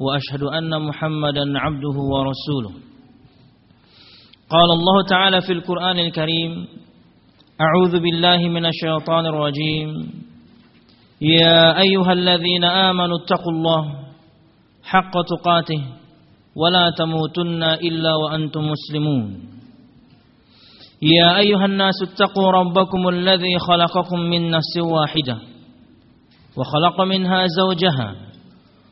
وأشهد أن محمدا عبده ورسوله. قال الله تعالى في القرآن الكريم أعوذ بالله من الشيطان الرجيم. يا أيها الذين آمنوا اتقوا الله حق تقاته ولا تموتن إلا وأنتم مسلمون. يا أيها الناس اتقوا ربكم الذي خلقكم من نفس واحدة وخلق منها زوجها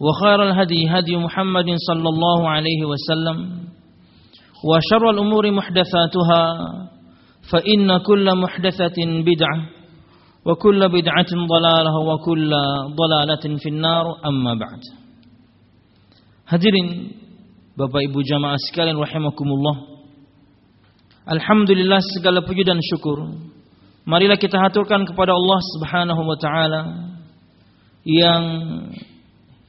وخير الهدي هدي محمد صلى الله عليه وسلم وشر الأمور محدثاتها فإن كل محدثة بدعة وكل بدعة ضلالة وكل ضلالة في النار أما بعد Hadirin Bapak Ibu jamaah sekalian rahimakumullah Alhamdulillah segala puji dan syukur Marilah kita haturkan kepada Allah Subhanahu wa taala yang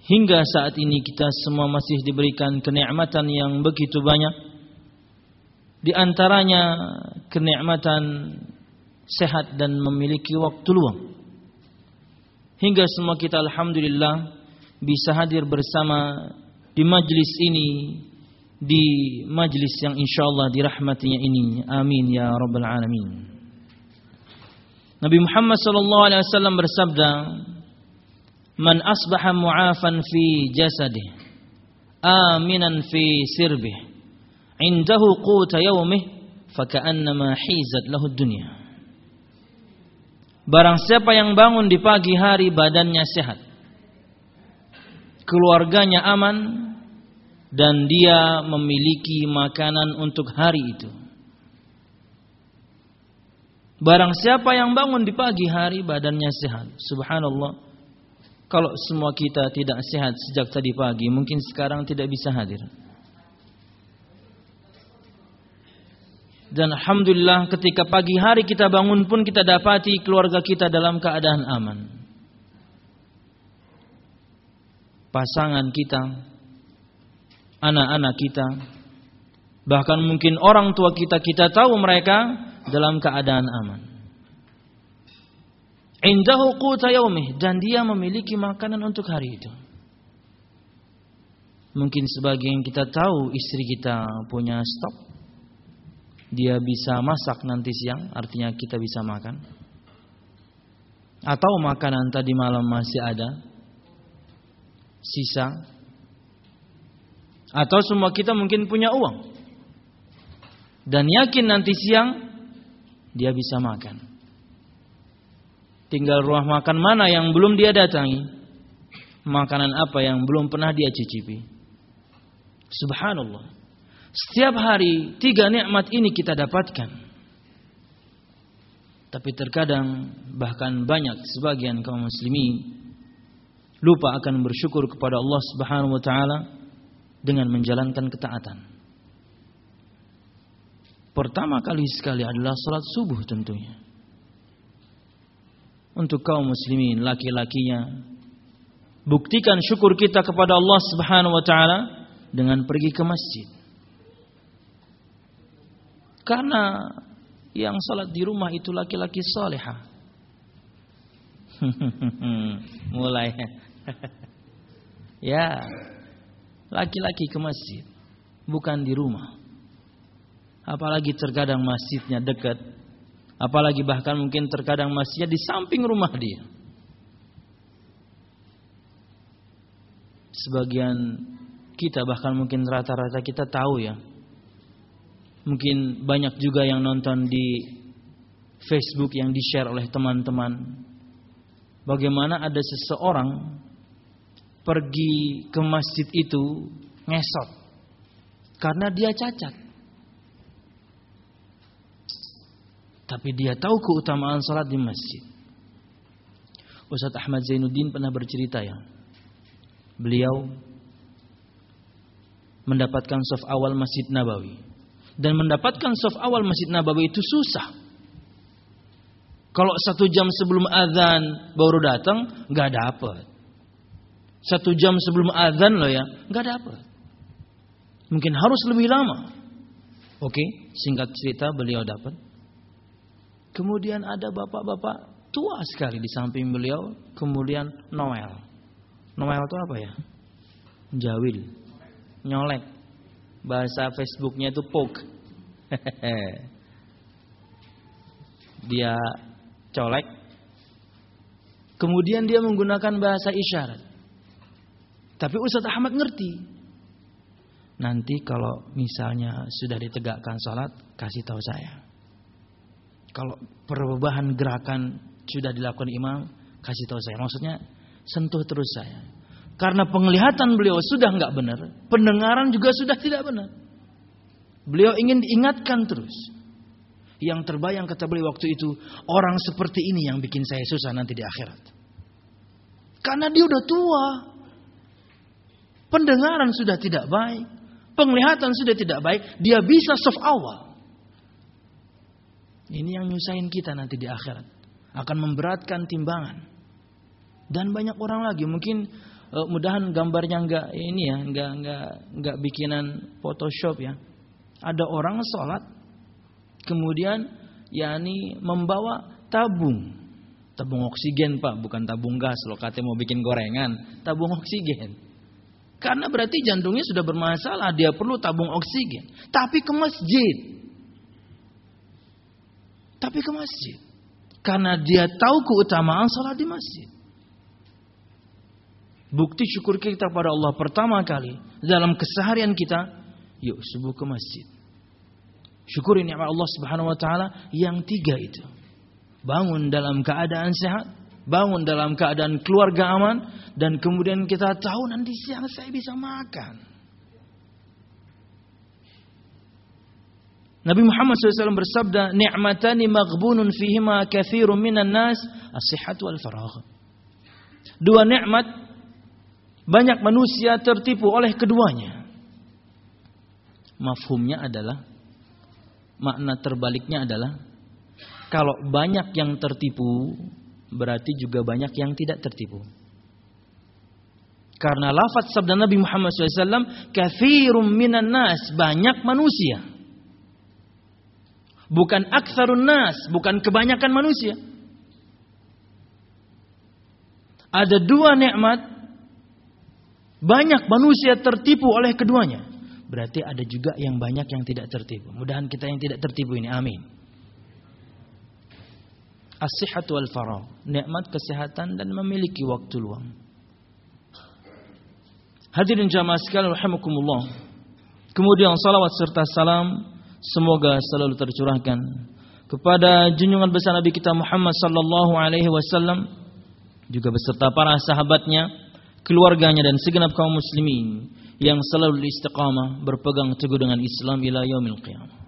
hingga saat ini kita semua masih diberikan kenikmatan yang begitu banyak. Di antaranya kenikmatan sehat dan memiliki waktu luang. Hingga semua kita alhamdulillah bisa hadir bersama di majlis ini di majlis yang insyaallah dirahmatinya ini. Amin ya rabbal alamin. Nabi Muhammad sallallahu alaihi wasallam bersabda, "Man asbaha mu'afan fi jasadih, aminan fi sirbih, indahu quta yaumih, faka'annama hizat lahu dunya." Barang siapa yang bangun di pagi hari badannya sehat, keluarganya aman dan dia memiliki makanan untuk hari itu. Barang siapa yang bangun di pagi hari badannya sehat. Subhanallah. Kalau semua kita tidak sehat sejak tadi pagi, mungkin sekarang tidak bisa hadir. Dan alhamdulillah ketika pagi hari kita bangun pun kita dapati keluarga kita dalam keadaan aman. Pasangan kita, anak-anak kita, bahkan mungkin orang tua kita kita tahu mereka dalam keadaan aman. Indahu quta yaumih dan dia memiliki makanan untuk hari itu. Mungkin sebagian kita tahu istri kita punya stok. Dia bisa masak nanti siang, artinya kita bisa makan. Atau makanan tadi malam masih ada sisa. Atau semua kita mungkin punya uang. Dan yakin nanti siang dia bisa makan. Tinggal rumah makan mana yang belum dia datangi. Makanan apa yang belum pernah dia cicipi. Subhanallah. Setiap hari tiga nikmat ini kita dapatkan. Tapi terkadang bahkan banyak sebagian kaum muslimin lupa akan bersyukur kepada Allah Subhanahu wa taala dengan menjalankan ketaatan. Pertama kali sekali adalah salat subuh tentunya. Untuk kaum muslimin laki-lakinya buktikan syukur kita kepada Allah Subhanahu wa taala dengan pergi ke masjid. Karena yang salat di rumah itu laki-laki salihah. Mulai. ya. Laki-laki ke masjid, bukan di rumah. Apalagi terkadang masjidnya dekat. Apalagi bahkan mungkin terkadang masjidnya di samping rumah dia. sebagian kita bahkan mungkin rata-rata kita tahu ya. Mungkin banyak juga yang nonton di Facebook yang di-share oleh teman-teman. Bagaimana ada seseorang pergi ke masjid itu ngesot karena dia cacat. Tapi dia tahu keutamaan salat di masjid. Ustaz Ahmad Zainuddin pernah bercerita ya. Beliau mendapatkan soft awal Masjid Nabawi. Dan mendapatkan soft awal Masjid Nabawi itu susah. Kalau satu jam sebelum azan baru datang, nggak dapat. Satu jam sebelum azan loh ya, nggak dapat. Mungkin harus lebih lama. Oke, singkat cerita beliau dapat. Kemudian ada bapak-bapak tua sekali di samping beliau. Kemudian Noel. Noel itu apa ya? Jawil. Nyolek. Bahasa Facebooknya itu poke. dia colek. Kemudian dia menggunakan bahasa isyarat. Tapi Ustadz Ahmad ngerti. Nanti kalau misalnya sudah ditegakkan sholat, kasih tahu saya. Kalau perubahan gerakan sudah dilakukan imam, kasih tahu saya. Maksudnya sentuh terus saya. Karena penglihatan beliau sudah nggak benar, pendengaran juga sudah tidak benar. Beliau ingin diingatkan terus. Yang terbayang kata beliau waktu itu, orang seperti ini yang bikin saya susah nanti di akhirat. Karena dia udah tua. Pendengaran sudah tidak baik. Penglihatan sudah tidak baik, dia bisa soft awal. Ini yang nyusahin kita nanti di akhirat. Akan memberatkan timbangan. Dan banyak orang lagi mungkin uh, mudahan gambarnya enggak ini ya, enggak enggak enggak bikinan Photoshop ya. Ada orang sholat kemudian yakni membawa tabung tabung oksigen pak bukan tabung gas lo katanya mau bikin gorengan tabung oksigen karena berarti jantungnya sudah bermasalah, dia perlu tabung oksigen. Tapi ke masjid. Tapi ke masjid. Karena dia tahu keutamaan salat di masjid. Bukti syukur kita pada Allah pertama kali dalam keseharian kita, yuk subuh ke masjid. Syukuri nikmat Allah Subhanahu wa taala yang tiga itu. Bangun dalam keadaan sehat, bangun dalam keadaan keluarga aman dan kemudian kita tahu nanti siang saya bisa makan. Nabi Muhammad SAW bersabda, "Ni'matani maghbunun fihima kathirun minan nas, as-sihhat wal faragh." Dua nikmat banyak manusia tertipu oleh keduanya. Mafhumnya adalah makna terbaliknya adalah kalau banyak yang tertipu berarti juga banyak yang tidak tertipu. Karena lafaz sabda Nabi Muhammad SAW, kathirum minan nas, banyak manusia. Bukan aktsarun nas, bukan kebanyakan manusia. Ada dua nikmat, banyak manusia tertipu oleh keduanya. Berarti ada juga yang banyak yang tidak tertipu. Mudahan kita yang tidak tertipu ini, amin. As-sihhat wal farah, nikmat kesehatan dan memiliki waktu luang. Hadirin jamaah sekalian rahimakumullah. Kemudian salawat serta salam semoga selalu tercurahkan kepada junjungan besar Nabi kita Muhammad sallallahu alaihi wasallam juga beserta para sahabatnya, keluarganya dan segenap kaum muslimin yang selalu istiqamah berpegang teguh dengan Islam ila yaumil qiyamah.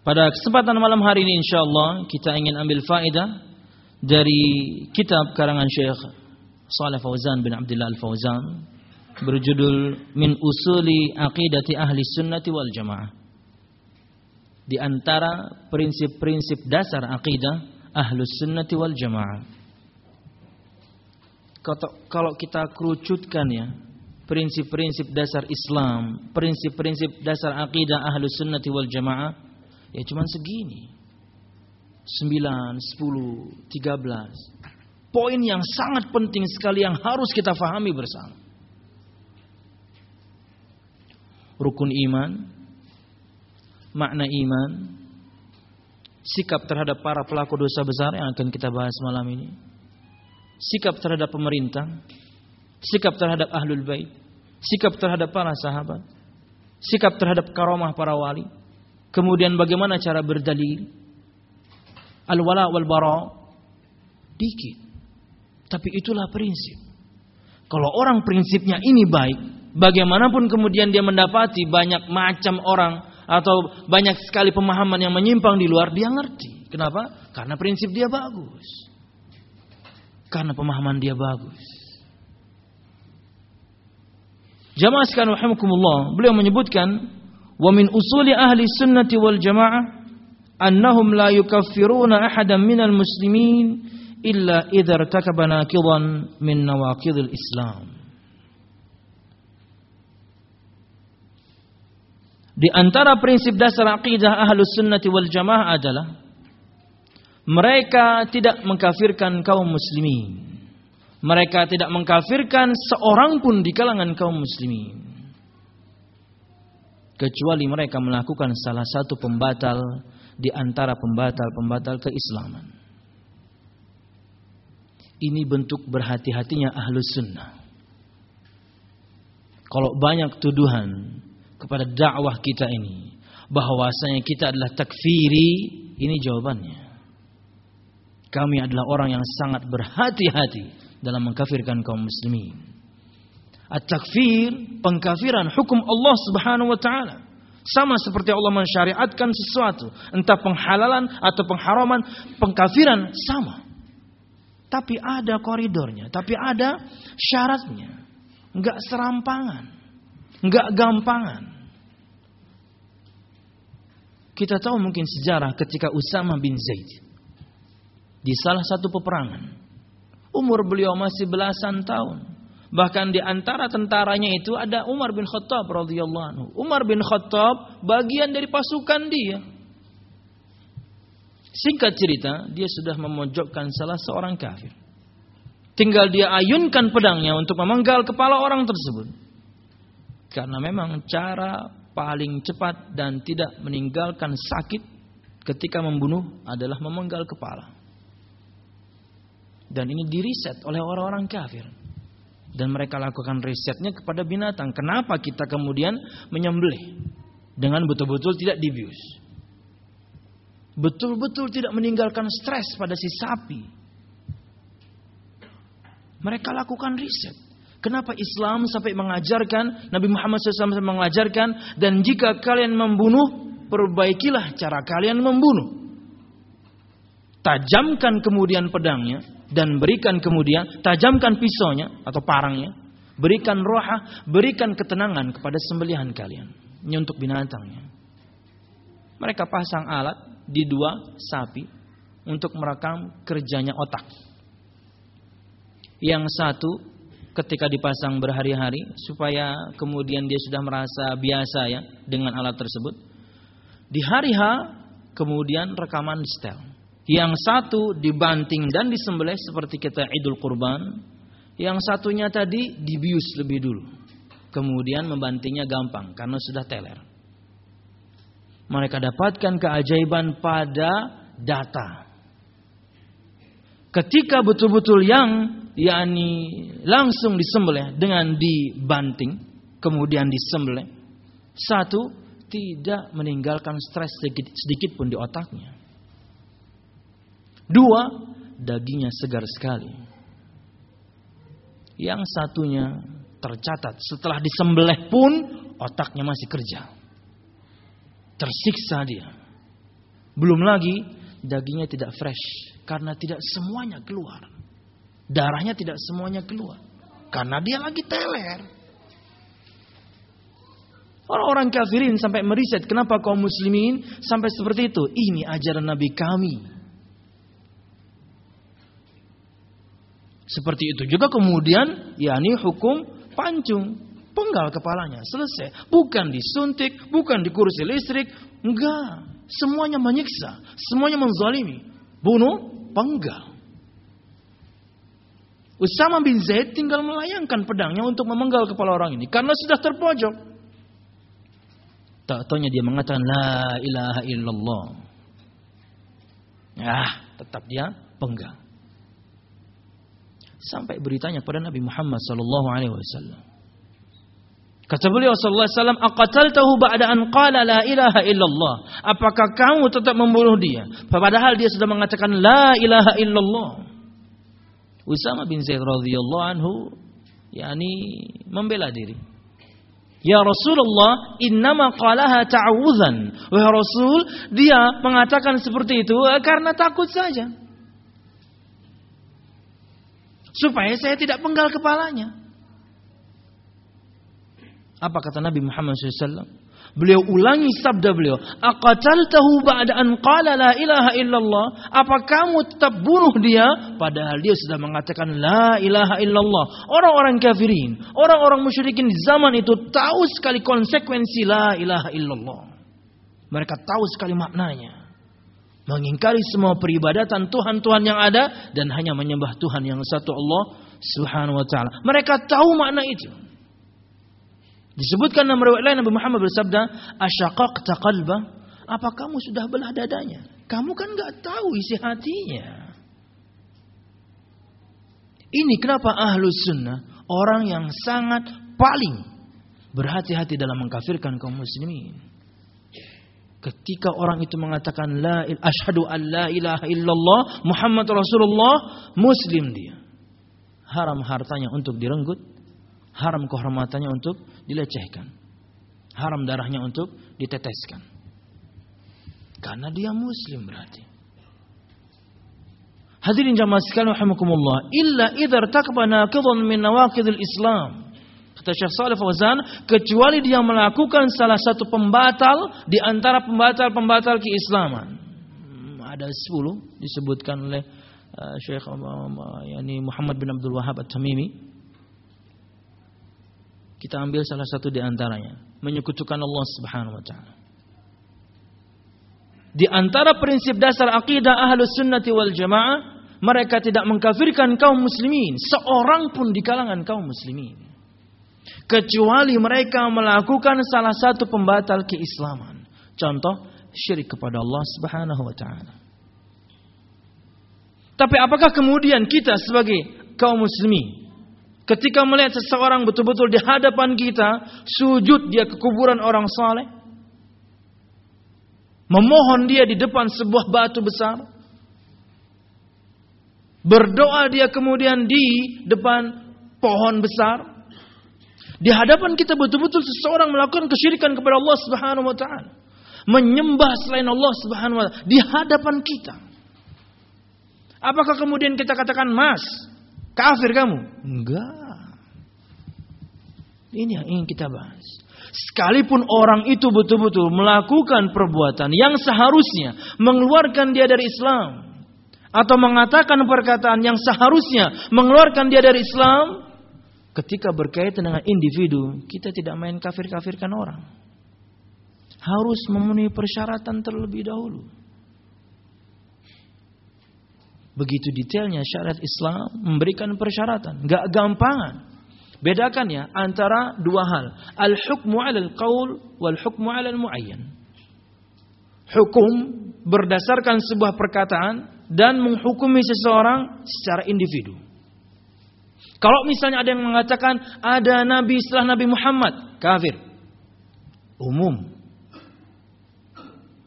Pada kesempatan malam hari ini insyaallah kita ingin ambil faedah dari kitab karangan Syekh Saleh Fauzan bin Abdullah Al-Fauzan berjudul Min Usuli Aqidati Ahli Sunnati wal Jamaah. Di antara prinsip-prinsip dasar akidah Ahlus Sunnati wal Jamaah. Kalau kita kerucutkan ya, prinsip-prinsip dasar Islam, prinsip-prinsip dasar akidah Ahlus Sunnati wal Jamaah Ya cuma segini. 9, 10, 13. Poin yang sangat penting sekali yang harus kita fahami bersama. Rukun iman, makna iman, sikap terhadap para pelaku dosa besar yang akan kita bahas malam ini. Sikap terhadap pemerintah, sikap terhadap ahlul bait, sikap terhadap para sahabat, sikap terhadap karomah para wali. Kemudian bagaimana cara berdalil? Al-wala wal bara dikit. Tapi itulah prinsip. Kalau orang prinsipnya ini baik, bagaimanapun kemudian dia mendapati banyak macam orang atau banyak sekali pemahaman yang menyimpang di luar, dia ngerti. Kenapa? Karena prinsip dia bagus. Karena pemahaman dia bagus. Jamaah sekalian rahimakumullah, beliau menyebutkan wa min usuli ahli sunnati wal jamaah annahum la yukaffiruna ahadan minal muslimin illa idza irtakaba naqidan min nawaqidil Islam. Di antara prinsip dasar akidah ahlus sunnati wal jamaah adalah mereka tidak mengkafirkan kaum muslimin. Mereka tidak mengkafirkan seorang pun di kalangan kaum muslimin. Kecuali mereka melakukan salah satu pembatal di antara pembatal-pembatal keislaman. Ini bentuk berhati-hatinya ahlus sunnah. Kalau banyak tuduhan kepada dakwah kita ini bahwasanya kita adalah takfiri, ini jawabannya. Kami adalah orang yang sangat berhati-hati dalam mengkafirkan kaum muslimin. At-takfir, pengkafiran hukum Allah Subhanahu wa taala. Sama seperti Allah mensyariatkan sesuatu, entah penghalalan atau pengharaman, pengkafiran sama. Tapi ada koridornya, tapi ada syaratnya. Enggak serampangan. Enggak gampangan. Kita tahu mungkin sejarah ketika Usama bin Zaid di salah satu peperangan. Umur beliau masih belasan tahun. Bahkan di antara tentaranya itu ada Umar bin Khattab radhiyallahu anhu. Umar bin Khattab bagian dari pasukan dia. Singkat cerita, dia sudah memojokkan salah seorang kafir. Tinggal dia ayunkan pedangnya untuk memenggal kepala orang tersebut. Karena memang cara paling cepat dan tidak meninggalkan sakit ketika membunuh adalah memenggal kepala. Dan ini diriset oleh orang-orang kafir. Dan mereka lakukan risetnya kepada binatang. Kenapa kita kemudian menyembelih dengan betul-betul tidak dibius? Betul-betul tidak meninggalkan stres pada si sapi. Mereka lakukan riset. Kenapa Islam sampai mengajarkan Nabi Muhammad SAW sampai mengajarkan dan jika kalian membunuh perbaikilah cara kalian membunuh. Tajamkan kemudian pedangnya dan berikan kemudian tajamkan pisaunya atau parangnya, berikan roha, berikan ketenangan kepada sembelihan kalian. Ini untuk binatangnya. Mereka pasang alat di dua sapi untuk merekam kerjanya otak. Yang satu ketika dipasang berhari-hari supaya kemudian dia sudah merasa biasa ya dengan alat tersebut. Di hari H kemudian rekaman setel. Yang satu dibanting dan disembelih seperti kita Idul Kurban. Yang satunya tadi dibius lebih dulu. Kemudian membantingnya gampang karena sudah teler. Mereka dapatkan keajaiban pada data. Ketika betul-betul yang yakni langsung disembelih dengan dibanting kemudian disembelih. Satu tidak meninggalkan stres sedikit, sedikit pun di otaknya. Dua dagingnya segar sekali. Yang satunya tercatat setelah disembelih pun otaknya masih kerja. Tersiksa dia. Belum lagi dagingnya tidak fresh karena tidak semuanya keluar darahnya tidak semuanya keluar. Karena dia lagi teler. Orang-orang kafirin sampai meriset kenapa kaum muslimin sampai seperti itu. Ini ajaran Nabi kami. Seperti itu juga kemudian yakni hukum pancung. Penggal kepalanya, selesai. Bukan disuntik, bukan di kursi listrik. Enggak. Semuanya menyiksa. Semuanya menzalimi. Bunuh, penggal. Usama bin Zaid tinggal melayangkan pedangnya untuk memenggal kepala orang ini karena sudah terpojok. Tak dia mengatakan la ilaha illallah. Ah, tetap dia penggal. Sampai beritanya kepada Nabi Muhammad sallallahu alaihi wasallam. Kata beliau sallallahu alaihi wasallam, "Aqataltahu ba'da an qala la ilaha illallah?" Apakah kamu tetap membunuh dia padahal dia sudah mengatakan la ilaha illallah? Usama bin Zaid radhiyallahu anhu yakni membela diri. Ya Rasulullah, innama qalaha ta'awudzan. Wahai Rasul, dia mengatakan seperti itu karena takut saja supaya saya tidak penggal kepalanya. Apa kata Nabi Muhammad SAW? Beliau ulangi sabda beliau, "Aqataltahu ba'da an qala la ilaha illallah?" Apa kamu tetap bunuh dia padahal dia sudah mengatakan la ilaha illallah? Orang-orang kafirin, orang-orang musyrikin di zaman itu tahu sekali konsekuensi la ilaha illallah. Mereka tahu sekali maknanya. Mengingkari semua peribadatan Tuhan-Tuhan yang ada dan hanya menyembah Tuhan yang satu Allah Subhanahu wa taala. Mereka tahu makna itu. Disebutkan dalam riwayat lain Nabi Muhammad bersabda, "Asyaqaqta qalba?" Apa kamu sudah belah dadanya? Kamu kan nggak tahu isi hatinya. Ini kenapa ahlus sunnah orang yang sangat paling berhati-hati dalam mengkafirkan kaum muslimin. Ketika orang itu mengatakan la asyhadu an la ilaha illallah Muhammad Rasulullah, muslim dia. Haram hartanya untuk direnggut, haram kehormatannya untuk dilecehkan. Haram darahnya untuk diteteskan. Karena dia muslim berarti. Hadirin jamaah sekalian rahimakumullah, illa idza irtakaba naqidun min nawaqidil Islam. Kata Syekh Saleh Fauzan, kecuali dia melakukan salah satu pembatal di antara pembatal-pembatal keislaman. Hmm, ada 10 disebutkan oleh uh, Syekh uh, yani Muhammad bin Abdul Wahab At-Tamimi. Kita ambil salah satu di antaranya, menyekutukan Allah Subhanahu wa taala. Di antara prinsip dasar akidah Ahlus Sunnati wal Jamaah, mereka tidak mengkafirkan kaum muslimin, seorang pun di kalangan kaum muslimin kecuali mereka melakukan salah satu pembatal keislaman. Contoh syirik kepada Allah Subhanahu wa taala. Tapi apakah kemudian kita sebagai kaum muslimin ketika melihat seseorang betul-betul di hadapan kita sujud dia ke kuburan orang saleh memohon dia di depan sebuah batu besar berdoa dia kemudian di depan pohon besar di hadapan kita betul-betul seseorang melakukan kesyirikan kepada Allah Subhanahu wa taala. Menyembah selain Allah Subhanahu wa taala di hadapan kita. Apakah kemudian kita katakan, "Mas, kafir kamu?" Enggak. Ini yang ingin kita bahas. Sekalipun orang itu betul-betul melakukan perbuatan yang seharusnya mengeluarkan dia dari Islam atau mengatakan perkataan yang seharusnya mengeluarkan dia dari Islam, ketika berkaitan dengan individu, kita tidak main kafir-kafirkan orang. Harus memenuhi persyaratan terlebih dahulu. Begitu detailnya syariat Islam memberikan persyaratan, nggak gampangan. Bedakan ya antara dua hal, al-hukmu 'alal qaul wal hukmu 'alal muayyan. Hukum berdasarkan sebuah perkataan dan menghukumi seseorang secara individu. Kalau misalnya ada yang mengatakan ada nabi setelah Nabi Muhammad, kafir. Umum.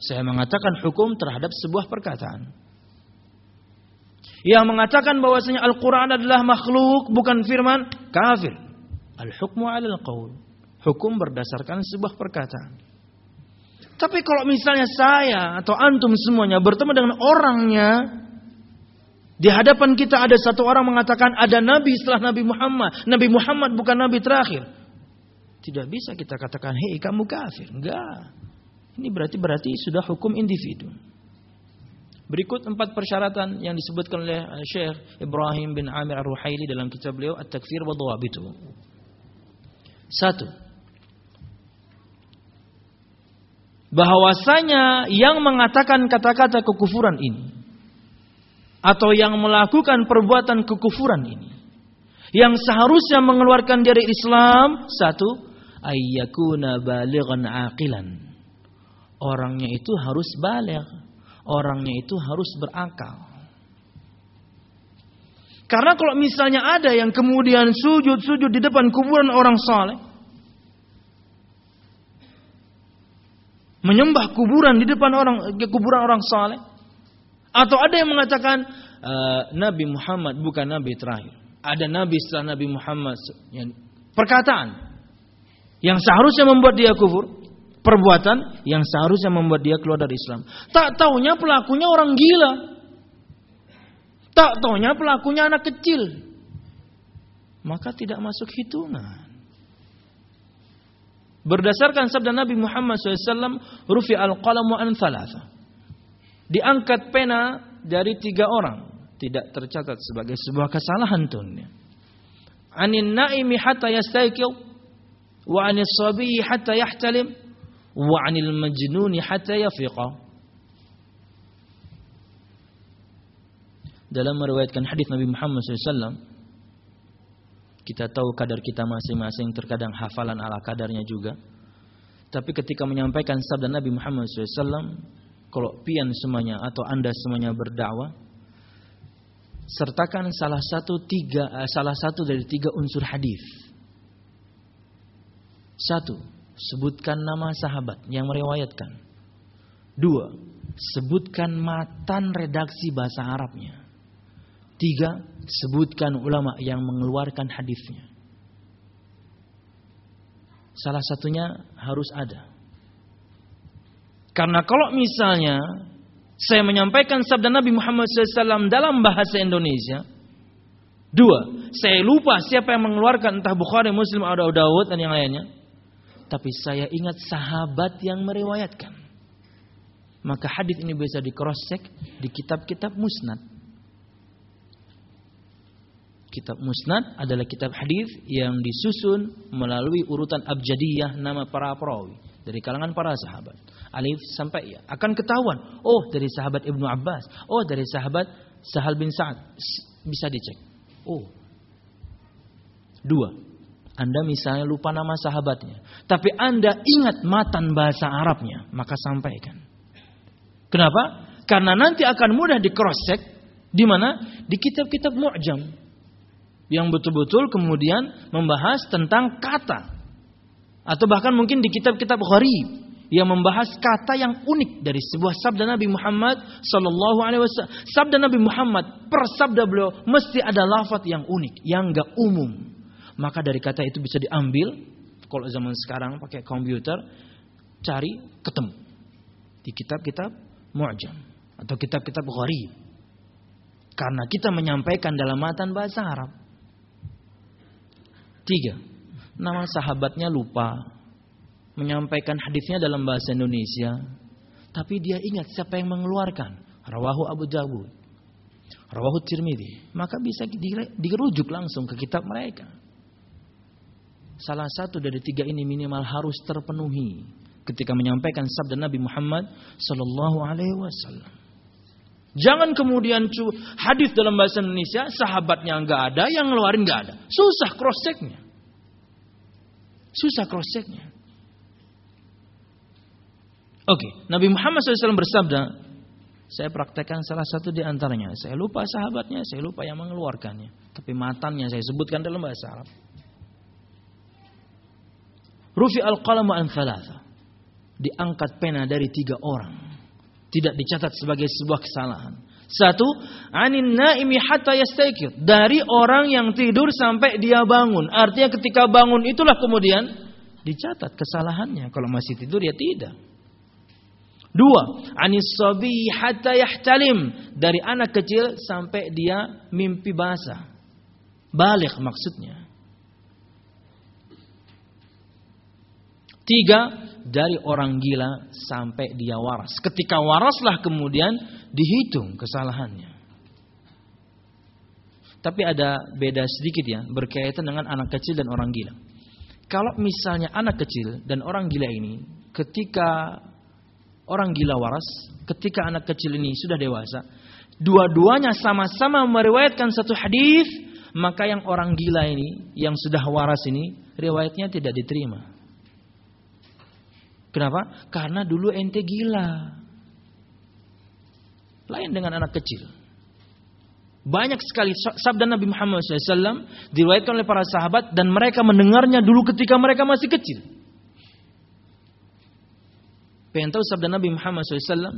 Saya mengatakan hukum terhadap sebuah perkataan. Yang mengatakan bahwasanya Al-Quran adalah makhluk bukan firman, kafir. Al-hukmu alal qaul. Hukum berdasarkan sebuah perkataan. Tapi kalau misalnya saya atau antum semuanya bertemu dengan orangnya di hadapan kita ada satu orang mengatakan ada nabi setelah Nabi Muhammad. Nabi Muhammad bukan nabi terakhir. Tidak bisa kita katakan, "Hei, kamu kafir." Enggak. Ini berarti berarti sudah hukum individu. Berikut empat persyaratan yang disebutkan oleh Syekh Ibrahim bin Amir Ar-Ruhaili dalam kitab beliau At-Takfir wa Dhawabitu. Satu. Bahwasanya yang mengatakan kata-kata kekufuran ini atau yang melakukan perbuatan kekufuran ini yang seharusnya mengeluarkan dari Islam satu ayyakuna balighan aqilan orangnya itu harus balik orangnya itu harus berakal. Karena kalau misalnya ada yang kemudian sujud-sujud di depan kuburan orang saleh, menyembah kuburan di depan orang kuburan orang saleh, atau ada yang mengatakan uh, Nabi Muhammad bukan nabi terakhir, ada nabi setelah Nabi Muhammad, perkataan yang seharusnya membuat dia kufur, perbuatan yang seharusnya membuat dia keluar dari Islam. Tak taunya pelakunya orang gila. Tak taunya pelakunya anak kecil. Maka tidak masuk hitungan. Berdasarkan sabda Nabi Muhammad SAW, Rufi al-qalamu an thalatha. Diangkat pena dari tiga orang. Tidak tercatat sebagai sebuah kesalahan tunnya. Anin naimi hatta yastaykil. Wa anis sabiyi hatta yahtalim. Wa anil majnuni hatta yafiqah. dalam meriwayatkan hadis Nabi Muhammad SAW kita tahu kadar kita masing-masing terkadang hafalan ala kadarnya juga tapi ketika menyampaikan sabda Nabi Muhammad SAW kalau pian semuanya atau anda semuanya berdakwah sertakan salah satu tiga eh, salah satu dari tiga unsur hadis satu sebutkan nama sahabat yang meriwayatkan dua sebutkan matan redaksi bahasa Arabnya Tiga, sebutkan ulama yang mengeluarkan hadisnya. Salah satunya harus ada. Karena kalau misalnya saya menyampaikan sabda Nabi Muhammad SAW dalam bahasa Indonesia, dua, saya lupa siapa yang mengeluarkan entah Bukhari, Muslim, atau Dawud dan yang lainnya, tapi saya ingat sahabat yang meriwayatkan. Maka hadis ini bisa di cross check di kitab-kitab musnad. Kitab Musnad adalah kitab hadis yang disusun melalui urutan abjadiyah nama para perawi dari kalangan para sahabat. Alif sampai ya akan ketahuan. Oh dari sahabat Ibnu Abbas. Oh dari sahabat Sahal bin Sa'ad. Bisa dicek. Oh. Dua. Anda misalnya lupa nama sahabatnya. Tapi Anda ingat matan bahasa Arabnya. Maka sampaikan. Kenapa? Karena nanti akan mudah di cross check. Di mana? Di kitab-kitab mu'jam yang betul-betul kemudian membahas tentang kata atau bahkan mungkin di kitab-kitab gharib yang membahas kata yang unik dari sebuah sabda Nabi Muhammad sallallahu alaihi wasallam. Sabda Nabi Muhammad per sabda beliau mesti ada lafaz yang unik, yang enggak umum. Maka dari kata itu bisa diambil kalau zaman sekarang pakai komputer cari ketemu di kitab-kitab mu'jam atau kitab-kitab gharib. Karena kita menyampaikan dalam matan bahasa Arab. Tiga, nama sahabatnya lupa. Menyampaikan hadisnya dalam bahasa Indonesia. Tapi dia ingat siapa yang mengeluarkan. Rawahu Abu Dawud. Rawahu Tirmidzi. Maka bisa dirujuk langsung ke kitab mereka. Salah satu dari tiga ini minimal harus terpenuhi ketika menyampaikan sabda Nabi Muhammad sallallahu alaihi wasallam. Jangan kemudian hadis dalam bahasa Indonesia sahabatnya nggak ada, yang ngeluarin nggak ada. Susah cross checknya. Susah cross checknya. Oke, Nabi Muhammad SAW bersabda, saya praktekkan salah satu di antaranya. Saya lupa sahabatnya, saya lupa yang mengeluarkannya. Tapi matannya saya sebutkan dalam bahasa Arab. Rufi al-qalamu an thalatha. Diangkat pena dari tiga orang tidak dicatat sebagai sebuah kesalahan. Satu, anin naimi hatta yastaikir. Dari orang yang tidur sampai dia bangun. Artinya ketika bangun itulah kemudian dicatat kesalahannya. Kalau masih tidur ya tidak. Dua, anis sabi hatta yahtalim. Dari anak kecil sampai dia mimpi basah. Balik maksudnya. Tiga, dari orang gila sampai dia waras. Ketika waraslah kemudian dihitung kesalahannya. Tapi ada beda sedikit ya berkaitan dengan anak kecil dan orang gila. Kalau misalnya anak kecil dan orang gila ini ketika orang gila waras, ketika anak kecil ini sudah dewasa, dua-duanya sama-sama meriwayatkan satu hadis, maka yang orang gila ini yang sudah waras ini riwayatnya tidak diterima. Kenapa? Karena dulu ente gila. Lain dengan anak kecil. Banyak sekali sabda Nabi Muhammad SAW diriwayatkan oleh para sahabat dan mereka mendengarnya dulu ketika mereka masih kecil. Pengen tahu sabda Nabi Muhammad SAW?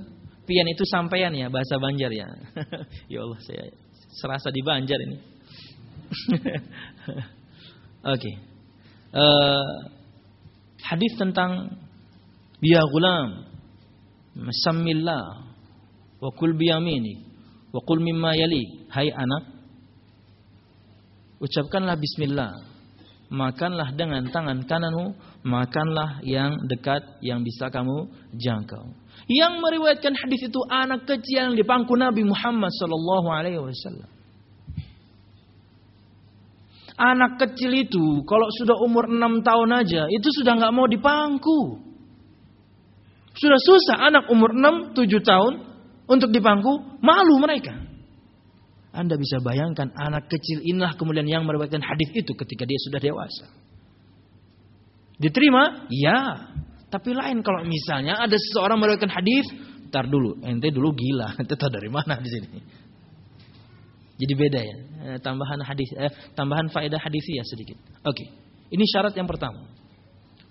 Pian itu sampaian ya bahasa Banjar ya. ya Allah saya serasa di Banjar ini. Oke. okay. Uh, eh, hadis tentang ya gulam Masamillah wa kul biyamini wa kul mimma yali. Hai anak, ucapkanlah bismillah. Makanlah dengan tangan kananmu, makanlah yang dekat yang bisa kamu jangkau. Yang meriwayatkan hadis itu anak kecil yang dipangku Nabi Muhammad sallallahu alaihi wasallam. Anak kecil itu kalau sudah umur 6 tahun aja itu sudah nggak mau dipangku. Sudah susah anak umur 6, 7 tahun untuk dipangku, malu mereka. Anda bisa bayangkan anak kecil inilah kemudian yang meriwayatkan hadis itu ketika dia sudah dewasa. Diterima? Ya. Tapi lain kalau misalnya ada seseorang meriwayatkan hadis, tar dulu, ente dulu gila, ente tahu dari mana di sini. Jadi beda ya, eh, tambahan hadis, eh, tambahan faedah hadis ya sedikit. Oke, ini syarat yang pertama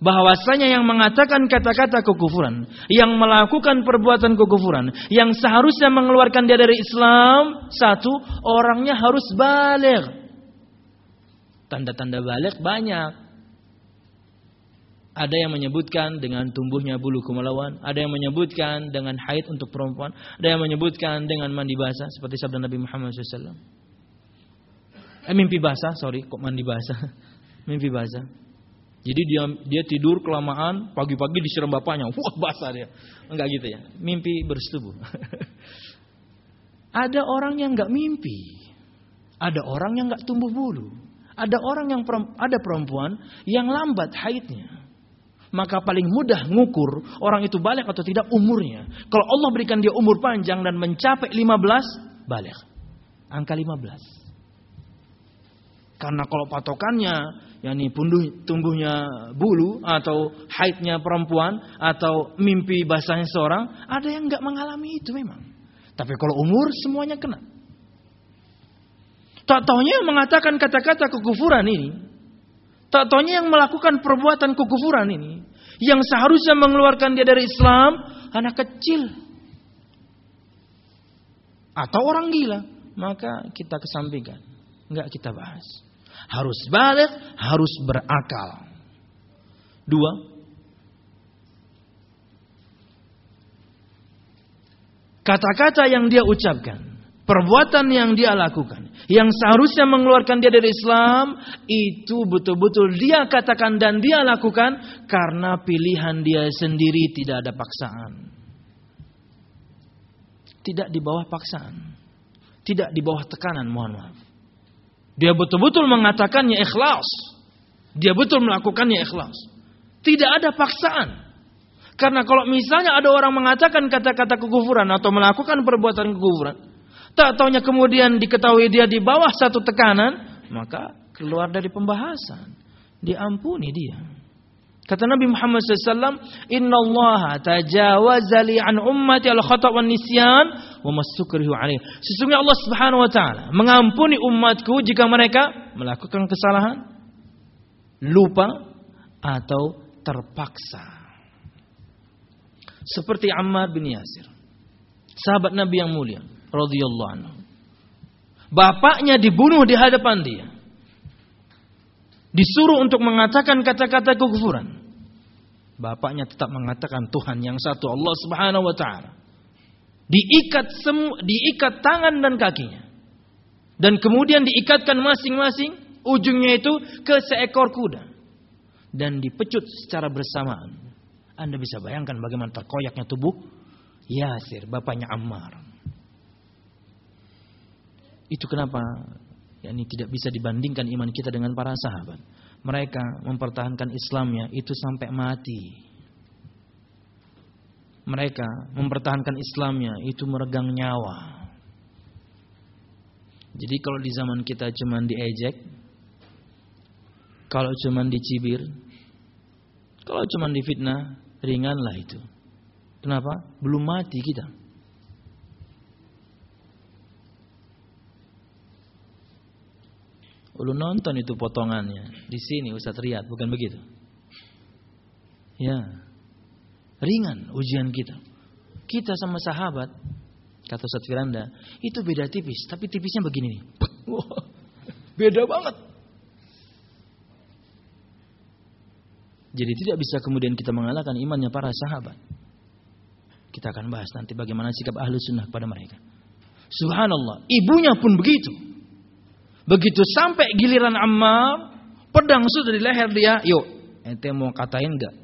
bahwasanya yang mengatakan kata-kata kekufuran, yang melakukan perbuatan kekufuran, yang seharusnya mengeluarkan dia dari Islam, satu orangnya harus balik. Tanda-tanda balik banyak. Ada yang menyebutkan dengan tumbuhnya bulu kemaluan, ada yang menyebutkan dengan haid untuk perempuan, ada yang menyebutkan dengan mandi basah seperti sabda Nabi Muhammad SAW. Eh mimpi basah, sorry, kok mandi basah? mimpi basah. Jadi dia dia tidur kelamaan, pagi-pagi disiram bapaknya. Wah, basah dia. Enggak gitu ya. Mimpi bersetubuh. ada orang yang enggak mimpi. Ada orang yang enggak tumbuh bulu. Ada orang yang ada perempuan yang lambat haidnya. Maka paling mudah ngukur orang itu balik atau tidak umurnya. Kalau Allah berikan dia umur panjang dan mencapai 15, balik. Angka 15. Karena kalau patokannya yakni tumbuhnya bulu atau haidnya perempuan atau mimpi basahnya seorang, ada yang nggak mengalami itu memang. Tapi kalau umur semuanya kena. Tak taunya mengatakan kata-kata kekufuran ini, tak taunya yang melakukan perbuatan kekufuran ini, yang seharusnya mengeluarkan dia dari Islam, anak kecil atau orang gila, maka kita kesampingkan, nggak kita bahas. Harus balik, harus berakal. Dua, kata-kata yang dia ucapkan, perbuatan yang dia lakukan, yang seharusnya mengeluarkan dia dari Islam, itu betul-betul dia katakan dan dia lakukan karena pilihan dia sendiri tidak ada paksaan. Tidak di bawah paksaan. Tidak di bawah tekanan, mohon maaf. Dia betul-betul mengatakannya ikhlas. Dia betul melakukannya ikhlas. Tidak ada paksaan. Karena kalau misalnya ada orang mengatakan kata-kata kekufuran atau melakukan perbuatan kekufuran, tak taunya kemudian diketahui dia di bawah satu tekanan, maka keluar dari pembahasan. Diampuni dia. Kata Nabi Muhammad SAW, Inna Allah tajawaza li an ummati al khata' wa nisyan wa masukrihu alaih. Sesungguhnya Allah Subhanahu wa taala mengampuni umatku jika mereka melakukan kesalahan, lupa atau terpaksa. Seperti Ammar bin Yasir, sahabat Nabi yang mulia, radhiyallahu anhu. Bapaknya dibunuh di hadapan dia disuruh untuk mengatakan kata-kata kekufuran. Bapaknya tetap mengatakan Tuhan yang satu Allah Subhanahu wa taala. Diikat semu, diikat tangan dan kakinya. Dan kemudian diikatkan masing-masing ujungnya itu ke seekor kuda dan dipecut secara bersamaan. Anda bisa bayangkan bagaimana terkoyaknya tubuh Yasir, bapaknya Ammar. Itu kenapa yakni tidak bisa dibandingkan iman kita dengan para sahabat. Mereka mempertahankan Islamnya itu sampai mati. Mereka mempertahankan Islamnya itu meregang nyawa. Jadi kalau di zaman kita cuma diejek, kalau cuma dicibir, kalau cuma difitnah, ringanlah itu. Kenapa? Belum mati kita. Lu nonton itu potongannya. Di sini Ustaz Riyad, bukan begitu? Ya. Ringan ujian kita. Kita sama sahabat, kata Ustaz Firanda, itu beda tipis, tapi tipisnya begini nih. beda banget. Jadi tidak bisa kemudian kita mengalahkan imannya para sahabat. Kita akan bahas nanti bagaimana sikap ahlu sunnah pada mereka. Subhanallah, ibunya pun begitu. Begitu sampai giliran Ammar, pedang sudah di leher dia, yuk, ente mau katain enggak?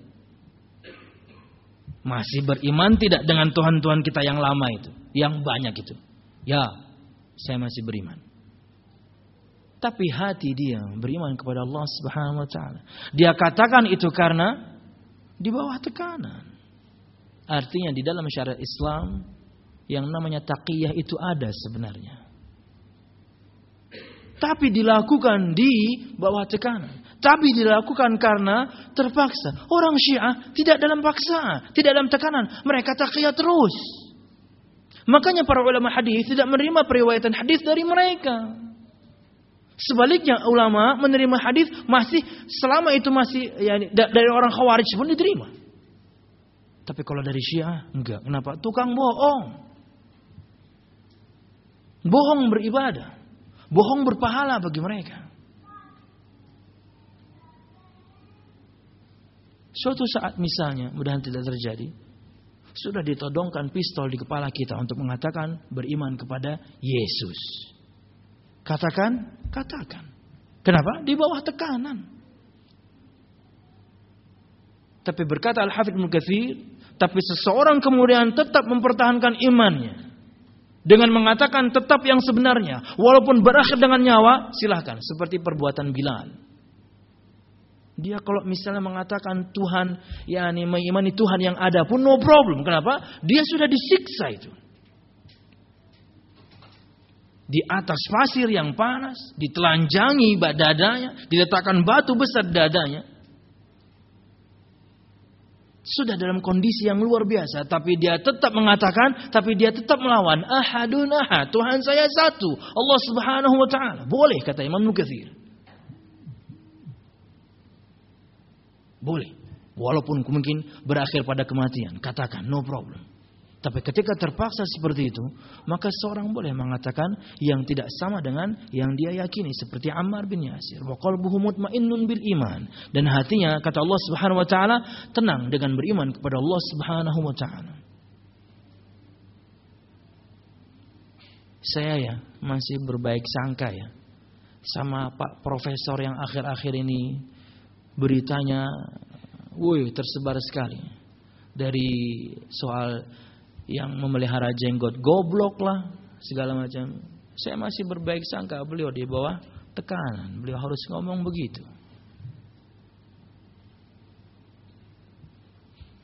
Masih beriman tidak dengan Tuhan-Tuhan kita yang lama itu, yang banyak itu? Ya, saya masih beriman. Tapi hati dia beriman kepada Allah Subhanahu wa taala. Dia katakan itu karena di bawah tekanan. Artinya di dalam syariat Islam yang namanya taqiyah itu ada sebenarnya. Tapi dilakukan di bawah tekanan. Tapi dilakukan karena terpaksa. Orang Syiah tidak dalam paksa, tidak dalam tekanan. Mereka taqiyah terus. Makanya para ulama hadis tidak menerima periwayatan hadis dari mereka. Sebaliknya ulama menerima hadis masih selama itu masih ya, dari orang khawarij pun diterima. Tapi kalau dari Syiah enggak. Kenapa? Tukang bohong. Bohong beribadah. Bohong berpahala bagi mereka. Suatu saat misalnya, mudah tidak terjadi, sudah ditodongkan pistol di kepala kita untuk mengatakan beriman kepada Yesus. Katakan, katakan. Kenapa? Di bawah tekanan. Tapi berkata Al-Hafidh Ibn tapi seseorang kemudian tetap mempertahankan imannya. Dengan mengatakan tetap yang sebenarnya. Walaupun berakhir dengan nyawa, silahkan. Seperti perbuatan Bilal. Dia kalau misalnya mengatakan Tuhan, yakni mengimani Tuhan yang ada pun no problem. Kenapa? Dia sudah disiksa itu. Di atas pasir yang panas, ditelanjangi dadanya, diletakkan batu besar dadanya sudah dalam kondisi yang luar biasa tapi dia tetap mengatakan tapi dia tetap melawan. Ahadun ahad Tuhan saya satu Allah Subhanahu wa taala. Boleh kata Imam Nukathir boleh. Walaupun mungkin berakhir pada kematian. Katakan no problem tapi ketika terpaksa seperti itu, maka seorang boleh mengatakan yang tidak sama dengan yang dia yakini seperti Ammar bin Yasir. Wa qalbuhu mutmainnun bil iman dan hatinya kata Allah Subhanahu wa taala tenang dengan beriman kepada Allah Subhanahu wa taala. Saya ya masih berbaik sangka ya sama Pak Profesor yang akhir-akhir ini beritanya woi tersebar sekali dari soal yang memelihara jenggot goblok lah segala macam. Saya masih berbaik sangka beliau di bawah tekanan. Beliau harus ngomong begitu.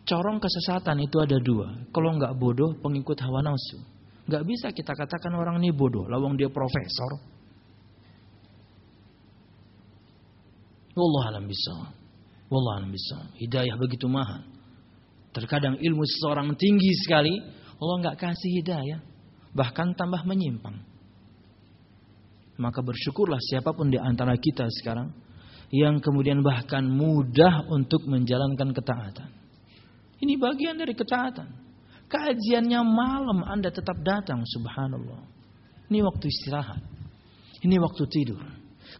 Corong kesesatan itu ada dua. Kalau nggak bodoh, pengikut hawa nafsu. Nggak bisa kita katakan orang ini bodoh. Lawang dia profesor. Wallah alam bisa. Wallah alam bisa. Hidayah begitu mahal. Terkadang ilmu seseorang tinggi sekali, Allah nggak kasih hidayah, bahkan tambah menyimpang. Maka bersyukurlah siapa pun di antara kita sekarang yang kemudian bahkan mudah untuk menjalankan ketaatan. Ini bagian dari ketaatan. Kajiannya malam Anda tetap datang, subhanallah. Ini waktu istirahat. Ini waktu tidur.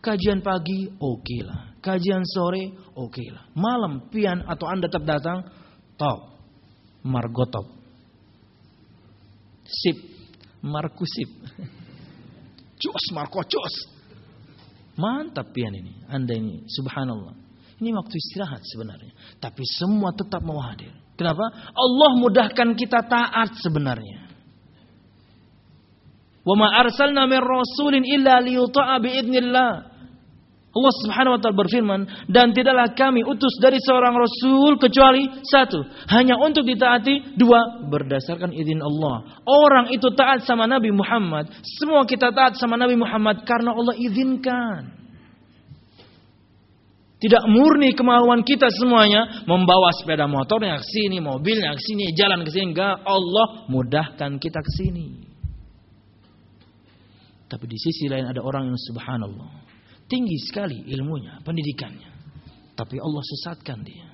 Kajian pagi, oke okay lah. Kajian sore, oke okay lah. Malam, pian atau Anda tetap datang, top. Margotop. Sip. Markusip. Cus, Marco, cus. Mantap pian ini. Anda ini, subhanallah. Ini waktu istirahat sebenarnya. Tapi semua tetap mau hadir. Kenapa? Allah mudahkan kita taat sebenarnya. Wa ma arsalna min rasulin illa liyuta'a biidnillah. Allah Subhanahu wa taala berfirman, "Dan tidaklah kami utus dari seorang rasul kecuali satu, hanya untuk ditaati, dua berdasarkan izin Allah." Orang itu taat sama Nabi Muhammad, semua kita taat sama Nabi Muhammad karena Allah izinkan. Tidak murni kemauan kita semuanya membawa sepeda motornya ke sini, mobilnya ke sini, jalan ke sini. Enggak, Allah mudahkan kita ke sini. Tapi di sisi lain ada orang yang subhanallah Tinggi sekali ilmunya, pendidikannya. Tapi Allah sesatkan dia.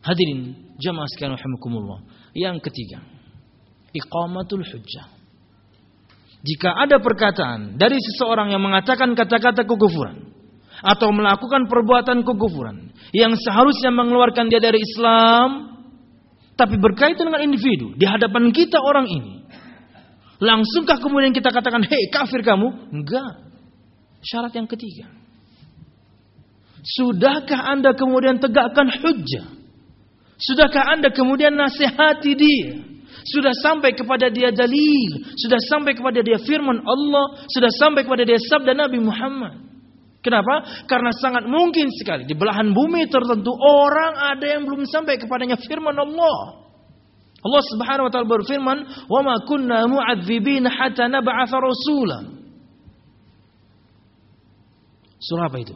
Hadirin jamaah sekalian rahimakumullah. Yang ketiga, iqamatul hujjah. Jika ada perkataan dari seseorang yang mengatakan kata-kata kekufuran atau melakukan perbuatan kekufuran yang seharusnya mengeluarkan dia dari Islam tapi berkaitan dengan individu di hadapan kita orang ini langsungkah kemudian kita katakan hei kafir kamu enggak Syarat yang ketiga. Sudahkah Anda kemudian tegakkan hujjah? Sudahkah Anda kemudian nasihati dia? Sudah sampai kepada dia dalil, sudah sampai kepada dia firman Allah, sudah sampai kepada dia sabda Nabi Muhammad. Kenapa? Karena sangat mungkin sekali di belahan bumi tertentu orang ada yang belum sampai kepadanya firman Allah. Allah Subhanahu wa taala berfirman, "Wa ma kunna mu'adzibina hatta nab'atha rasulan." Surah apa itu?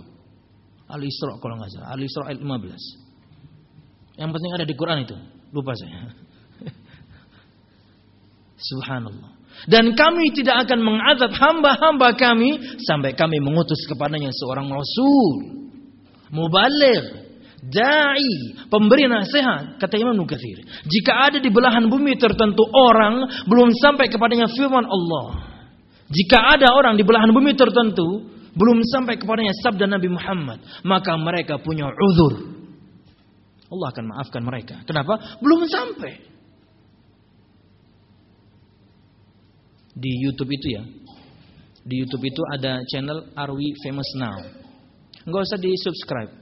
Al-Isra kalau nggak salah. Al-Isra ayat 15. Yang penting ada di Quran itu. Lupa saya. Subhanallah. Dan kami tidak akan mengazab hamba-hamba kami sampai kami mengutus kepadanya seorang rasul. Mubaligh, dai, pemberi nasihat, kata Imam Nukathir. Jika ada di belahan bumi tertentu orang belum sampai kepadanya firman Allah. Jika ada orang di belahan bumi tertentu belum sampai kepadanya sabda Nabi Muhammad, maka mereka punya uzur. Allah akan maafkan mereka. Kenapa? Belum sampai. Di YouTube itu ya. Di YouTube itu ada channel Are We Famous Now. Enggak usah di-subscribe.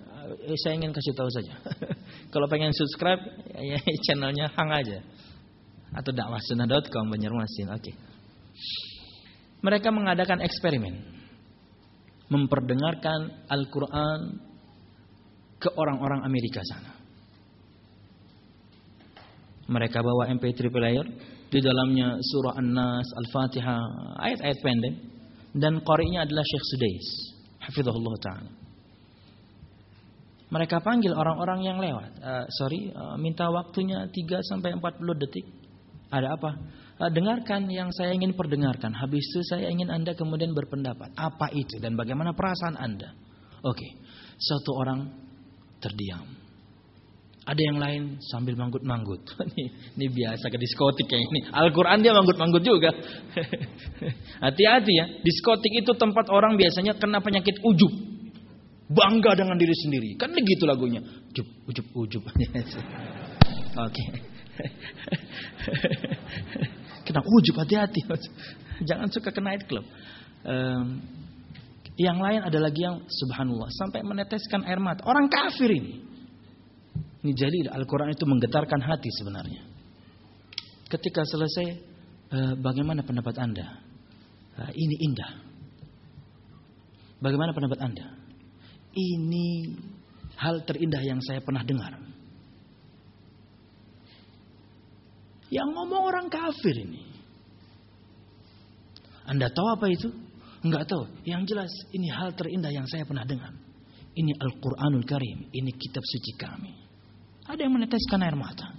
Eh, saya ingin kasih tahu saja. Kalau pengen subscribe, ya, channelnya hang aja. Atau dakwahsunnah.com Banjarmasin. Oke. Okay. Mereka mengadakan eksperimen memperdengarkan Al-Quran ke orang-orang Amerika sana. Mereka bawa MP3 player, di dalamnya surah An-Nas, Al-Fatihah, ayat-ayat pendek. Dan qari'nya adalah Syekh Sudais. Hafizahullah Ta'ala. Mereka panggil orang-orang yang lewat. Uh, sorry, uh, minta waktunya 3 sampai 40 detik. Ada apa? Eh, dengarkan yang saya ingin perdengarkan. Habis itu saya ingin Anda kemudian berpendapat. Apa itu dan bagaimana perasaan Anda? Oke, satu orang terdiam. Ada yang lain sambil manggut-manggut. ini, ini biasa ke diskotik kayak ini. Al-Quran dia manggut-manggut juga. Hati-hati ya. Diskotik itu tempat orang biasanya kena penyakit ujub. Bangga dengan diri sendiri. Kan begitu lagunya. Ujub, ujub, ujub. Oke. Kena ujub hati-hati. Jangan suka ke club. Um, yang lain ada lagi yang subhanallah sampai meneteskan air mata. Orang kafir ini. Ini jadi Al-Quran itu menggetarkan hati sebenarnya. Ketika selesai, uh, bagaimana pendapat anda? Uh, ini indah. Bagaimana pendapat anda? Ini hal terindah yang saya pernah dengar. Yang ngomong orang kafir ini. Anda tahu apa itu? Enggak tahu. Yang jelas ini hal terindah yang saya pernah dengar. Ini Al-Quranul Karim. Ini kitab suci kami. Ada yang meneteskan air mata.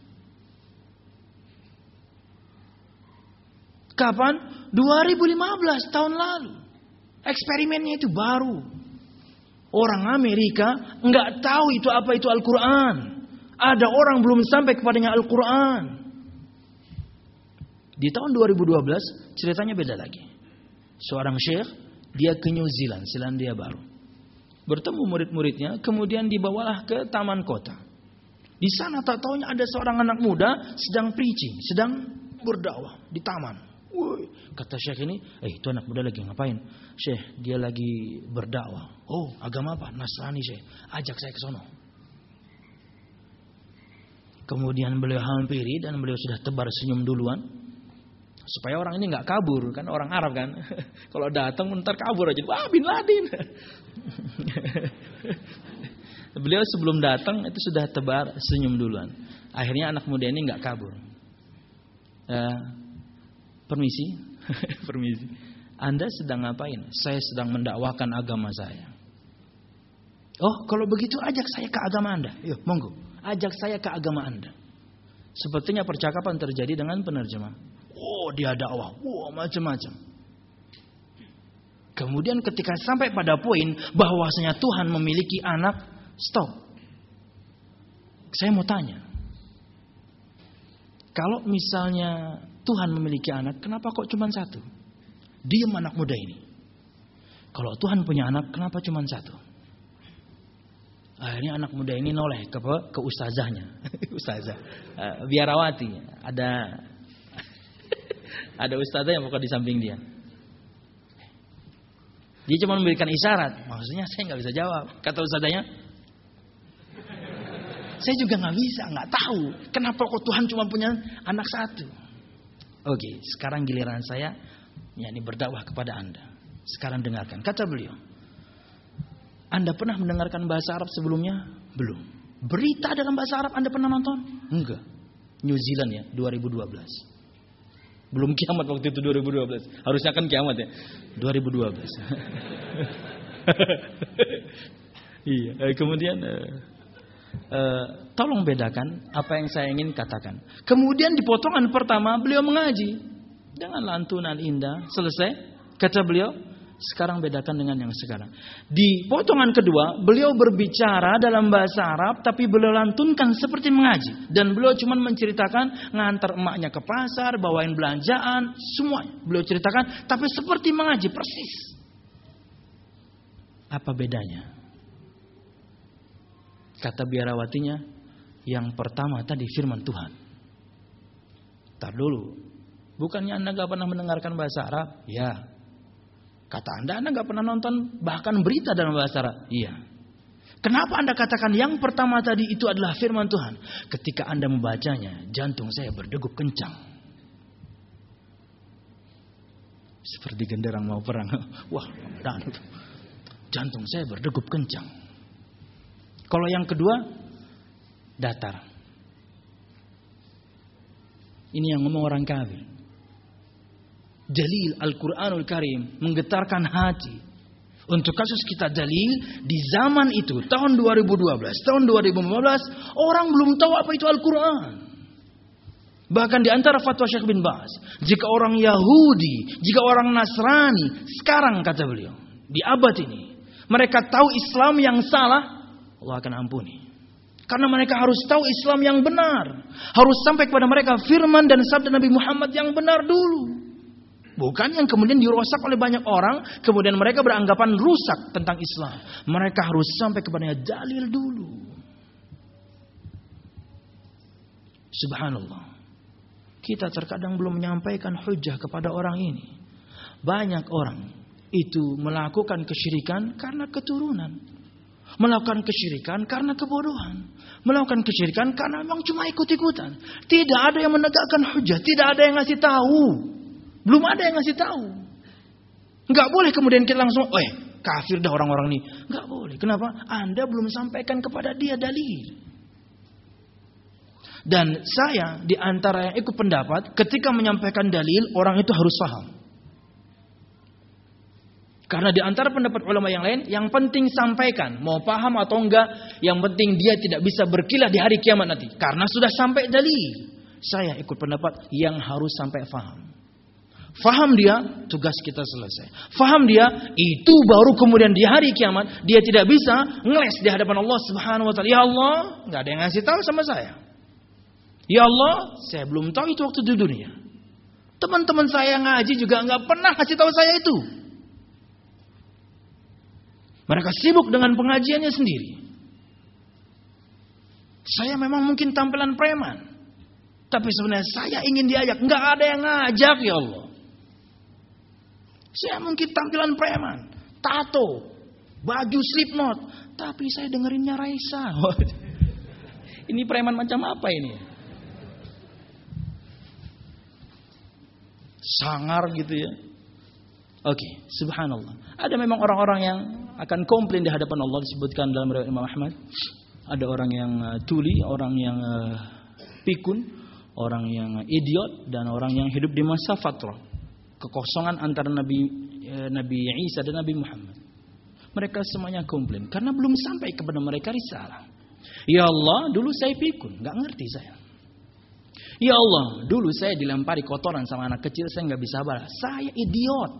Kapan? 2015 tahun lalu. Eksperimennya itu baru. Orang Amerika enggak tahu itu apa itu Al-Quran. Ada orang belum sampai kepadanya Al-Quran. Di tahun 2012 ceritanya beda lagi. Seorang syekh dia ke New Zealand, Selandia Baru. Bertemu murid-muridnya, kemudian dibawalah ke taman kota. Di sana tak tahunya ada seorang anak muda sedang preaching, sedang berdakwah di taman. Woi, kata syekh ini, eh itu anak muda lagi ngapain? Syekh, dia lagi berdakwah. Oh, agama apa? Nasrani syekh. Ajak saya ke sono. Kemudian beliau hampiri dan beliau sudah tebar senyum duluan supaya orang ini nggak kabur kan orang Arab kan. Kalau datang ntar kabur aja. Wah bin Laden. Beliau sebelum datang itu sudah tebar senyum duluan. Akhirnya anak muda ini nggak kabur. Uh, permisi. Permisi. Anda sedang ngapain? Saya sedang mendakwakan agama saya. Oh kalau begitu ajak saya ke agama anda. Yuk monggo. Ajak saya ke agama anda. Sepertinya percakapan terjadi dengan penerjemah Dia dakwah, wah macam-macam. Kemudian ketika sampai pada poin bahwasanya Tuhan memiliki anak, stop. Saya mau tanya. Kalau misalnya Tuhan memiliki anak, kenapa kok cuma satu? Diam anak muda ini. Kalau Tuhan punya anak, kenapa cuma satu? Akhirnya anak muda ini noleh ke ke ustazahnya, ustazah, uh, biarawati. Ada ada ustazah yang bukan di samping dia. Dia cuma memberikan isyarat. Maksudnya saya nggak bisa jawab. Kata ustazahnya, saya juga nggak bisa, nggak tahu kenapa kok Tuhan cuma punya anak satu. Oke, sekarang giliran saya, yakni berdakwah kepada anda. Sekarang dengarkan, kata beliau. Anda pernah mendengarkan bahasa Arab sebelumnya? Belum. Berita dalam bahasa Arab Anda pernah nonton? Enggak. New Zealand ya, 2012. Belum kiamat waktu itu 2012. Harusnya kan kiamat ya. 2012. iya, eh, kemudian uh, tolong bedakan apa yang saya ingin katakan. Kemudian di potongan pertama beliau mengaji dengan lantunan indah, selesai. Kata beliau, sekarang bedakan dengan yang sekarang. Di potongan kedua, beliau berbicara dalam bahasa Arab, tapi beliau lantunkan seperti mengaji. Dan beliau cuma menceritakan ngantar emaknya ke pasar, bawain belanjaan, semua beliau ceritakan, tapi seperti mengaji persis. Apa bedanya? Kata biarawatinya, yang pertama tadi firman Tuhan. Tar dulu, bukannya anda gak pernah mendengarkan bahasa Arab? Ya, Kata Anda, Anda nggak pernah nonton bahkan berita dalam bahasa Arab. Iya. Kenapa Anda katakan yang pertama tadi itu adalah firman Tuhan? Ketika Anda membacanya, jantung saya berdegup kencang. Seperti genderang mau perang. Wah, dan jantung saya berdegup kencang. Kalau yang kedua, datar. Ini yang ngomong orang kafir. Jalil Al-Quranul Karim menggetarkan hati. Untuk kasus kita dalil di zaman itu tahun 2012, tahun 2015 orang belum tahu apa itu Al-Quran. Bahkan di antara fatwa Syekh bin Baz, jika orang Yahudi, jika orang Nasrani, sekarang kata beliau, di abad ini, mereka tahu Islam yang salah, Allah akan ampuni. Karena mereka harus tahu Islam yang benar. Harus sampai kepada mereka firman dan sabda Nabi Muhammad yang benar dulu. Bukan yang kemudian dirusak oleh banyak orang, kemudian mereka beranggapan rusak tentang Islam. Mereka harus sampai kepada dalil dulu. Subhanallah. Kita terkadang belum menyampaikan hujah kepada orang ini. Banyak orang itu melakukan kesyirikan karena keturunan. Melakukan kesyirikan karena kebodohan. Melakukan kesyirikan karena memang cuma ikut-ikutan. Tidak ada yang menegakkan hujah. Tidak ada yang ngasih tahu. Belum ada yang ngasih tahu. Enggak boleh kemudian kita langsung, eh kafir dah orang-orang ini. Enggak boleh. Kenapa? Anda belum sampaikan kepada dia dalil. Dan saya di antara yang ikut pendapat, ketika menyampaikan dalil, orang itu harus paham. Karena di antara pendapat ulama yang lain, yang penting sampaikan, mau paham atau enggak, yang penting dia tidak bisa berkilah di hari kiamat nanti. Karena sudah sampai dalil. Saya ikut pendapat yang harus sampai paham. Faham dia, tugas kita selesai. Faham dia, itu baru kemudian di hari kiamat dia tidak bisa ngeles di hadapan Allah Subhanahu wa taala. Ya Allah, nggak ada yang ngasih tahu sama saya. Ya Allah, saya belum tahu itu waktu di dunia. Teman-teman saya ngaji juga nggak pernah kasih tahu saya itu. Mereka sibuk dengan pengajiannya sendiri. Saya memang mungkin tampilan preman. Tapi sebenarnya saya ingin diajak. Nggak ada yang ngajak ya Allah. Saya mungkin tampilan preman, tato, baju slipknot, tapi saya dengerinnya Raisa. ini preman macam apa ini? Sangar gitu ya. Oke, okay, subhanallah. Ada memang orang-orang yang akan komplain di hadapan Allah disebutkan dalam riwayat Imam Ahmad. Ada orang yang uh, tuli, orang yang uh, pikun, orang yang idiot dan orang yang hidup di masa fatrah kekosongan antara Nabi eh, Nabi Isa dan Nabi Muhammad. Mereka semuanya komplain karena belum sampai kepada mereka risalah. Ya Allah, dulu saya pikun, nggak ngerti saya. Ya Allah, dulu saya dilempari kotoran sama anak kecil, saya nggak bisa balas. Saya idiot.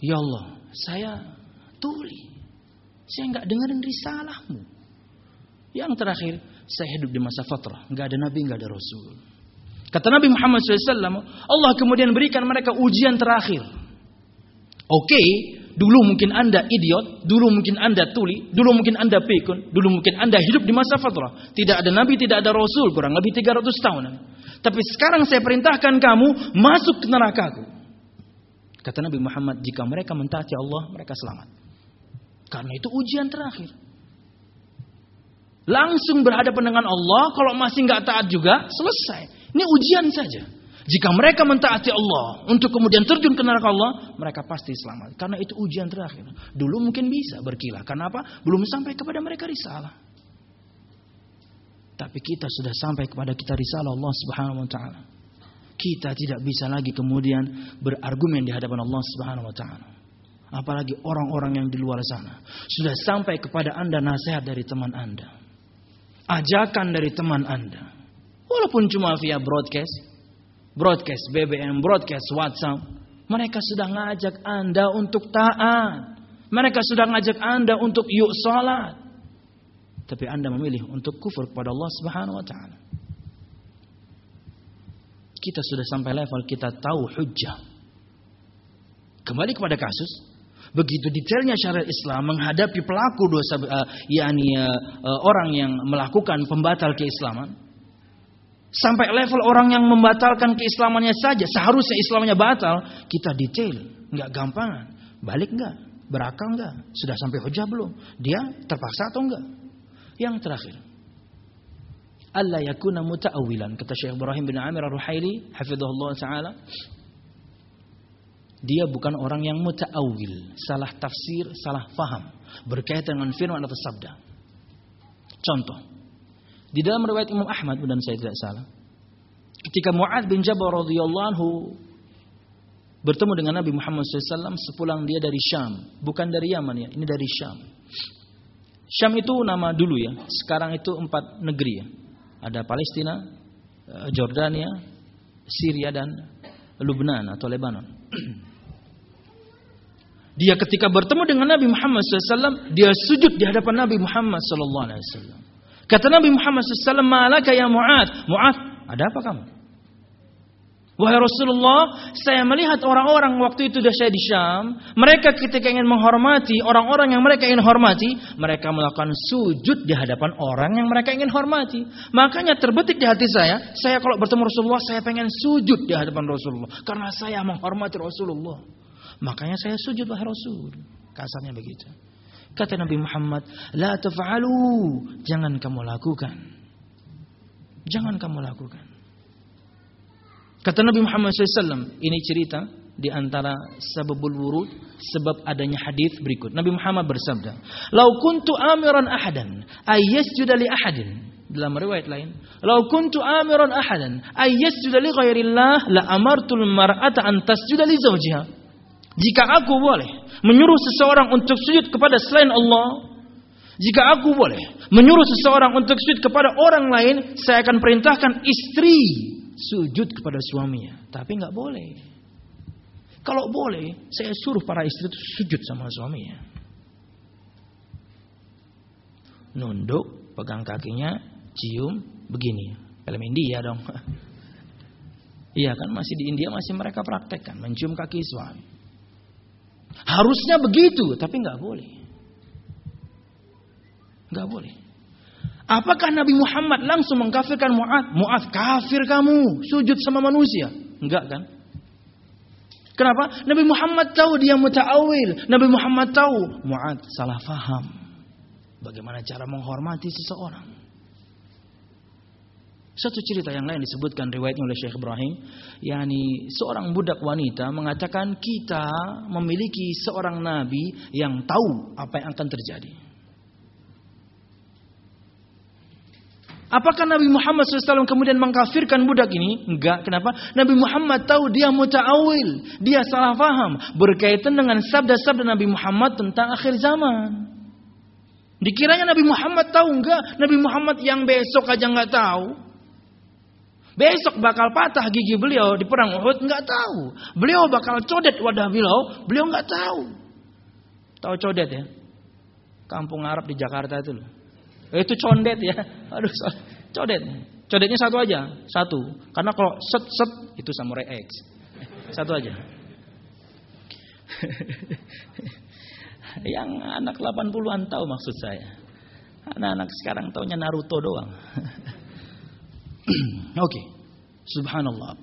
Ya Allah, saya tuli. Saya nggak dengerin risalahmu. Yang terakhir, saya hidup di masa fatrah. nggak ada nabi, nggak ada rasul. Kata Nabi Muhammad SAW, Allah kemudian berikan mereka ujian terakhir. Oke, okay, dulu mungkin anda idiot, dulu mungkin anda tuli, dulu mungkin anda pikun, dulu mungkin anda hidup di masa fatrah. Tidak ada nabi, tidak ada rasul, kurang lebih 300 tahun. Tapi sekarang saya perintahkan kamu masuk ke nerakaku. Kata Nabi Muhammad, jika mereka mentaati Allah, mereka selamat. Karena itu ujian terakhir. Langsung berhadapan dengan Allah, kalau masih nggak taat juga, selesai. Ini ujian saja. Jika mereka mentaati Allah untuk kemudian terjun ke neraka Allah, mereka pasti selamat. Karena itu ujian terakhir. Dulu mungkin bisa berkilah. Kenapa? Belum sampai kepada mereka risalah. Tapi kita sudah sampai kepada kita risalah Allah Subhanahu wa taala. Kita tidak bisa lagi kemudian berargumen di hadapan Allah Subhanahu wa taala. Apalagi orang-orang yang di luar sana. Sudah sampai kepada Anda nasihat dari teman Anda. Ajakan dari teman Anda. Walaupun cuma via broadcast. Broadcast BBM, broadcast WhatsApp. Mereka sudah ngajak Anda untuk taat. Mereka sudah ngajak Anda untuk yuk sholat. Tapi Anda memilih untuk kufur kepada Allah Subhanahu wa taala. Kita sudah sampai level kita tahu hujjah. Kembali kepada kasus, begitu detailnya syariat Islam menghadapi pelaku dosa uh, yakni uh, uh, orang yang melakukan pembatal keislaman sampai level orang yang membatalkan keislamannya saja seharusnya Islamnya batal kita detail. Nggak gampang balik nggak? Berakal nggak? Sudah sampai hujah belum? Dia terpaksa atau enggak yang terakhir. Allah yakuna muta'awilan kata Syekh Ibrahim bin Amir Ar-Ruhaili hafizahullah taala. Dia bukan orang yang muta'awil, salah tafsir, salah faham berkaitan dengan firman atau sabda. Contoh, di dalam riwayat Imam Ahmad dan saya tidak salah, ketika Mu'ad bin Jabal radhiyallahu anhu bertemu dengan Nabi Muhammad SAW sepulang dia dari Syam, bukan dari Yaman ya, ini dari Syam. Syam itu nama dulu ya, sekarang itu empat negeri ya. Ada Palestina, eh, Jordania, Syria dan Lubnan atau Lebanon. Dia ketika bertemu dengan Nabi Muhammad SAW, dia sujud di hadapan Nabi Muhammad SAW. Kata Nabi Muhammad SAW, Malaka ya Mu'ad. Mu'ad, ada apa kamu? Wahai Rasulullah, saya melihat orang-orang waktu itu sudah saya di Syam. Mereka ketika ingin menghormati orang-orang yang mereka ingin hormati, mereka melakukan sujud di hadapan orang yang mereka ingin hormati. Makanya terbetik di hati saya, saya kalau bertemu Rasulullah, saya pengen sujud di hadapan Rasulullah. Karena saya menghormati Rasulullah. Makanya saya sujud wahai Rasul. Kasarnya begitu. Kata Nabi Muhammad, La taf'alu. Jangan kamu lakukan. Jangan kamu lakukan. Kata Nabi Muhammad SAW, ini cerita di antara sababul wurud sebab adanya hadis berikut. Nabi Muhammad bersabda, "Lau kuntu amiran ahadan ayyasjuda li ahadin." Dalam riwayat lain, "Lau kuntu amiran ahadan ayyasjuda li ghairillah la amartul mar'ata an tasjuda li zawjiha." Jika aku boleh menyuruh seseorang untuk sujud kepada selain Allah, jika aku boleh menyuruh seseorang untuk sujud kepada orang lain, saya akan perintahkan istri sujud kepada suaminya. Tapi nggak boleh. Kalau boleh, saya suruh para istri itu sujud sama suaminya. Nunduk, pegang kakinya, cium, begini. Film India dong. Iya kan masih di India masih mereka praktekkan mencium kaki suami. Harusnya begitu, tapi nggak boleh. Nggak boleh. Apakah Nabi Muhammad langsung mengkafirkan Mu'ad? Mu'ad kafir kamu, sujud sama manusia. Enggak kan? Kenapa? Nabi Muhammad tahu dia muta'awil. Nabi Muhammad tahu Mu'ad salah faham. Bagaimana cara menghormati seseorang. Satu cerita yang lain disebutkan riwayatnya oleh Syekh Ibrahim, yakni seorang budak wanita mengatakan kita memiliki seorang nabi yang tahu apa yang akan terjadi. Apakah Nabi Muhammad SAW kemudian mengkafirkan budak ini? Enggak. Kenapa? Nabi Muhammad tahu dia muta'awil. Dia salah faham. Berkaitan dengan sabda-sabda Nabi Muhammad tentang akhir zaman. Dikiranya Nabi Muhammad tahu enggak? Nabi Muhammad yang besok aja enggak tahu. Besok bakal patah gigi beliau di perang Uhud nggak tahu. Beliau bakal codet wadah beliau, beliau nggak tahu. Tahu codet ya? Kampung Arab di Jakarta itu loh. Itu condet ya. Aduh, codet. Codetnya satu aja, satu. Karena kalau set set itu samurai X. Satu aja. Yang anak 80-an tahu maksud saya. Anak-anak sekarang taunya Naruto doang. Oke. Okay. Subhanallah.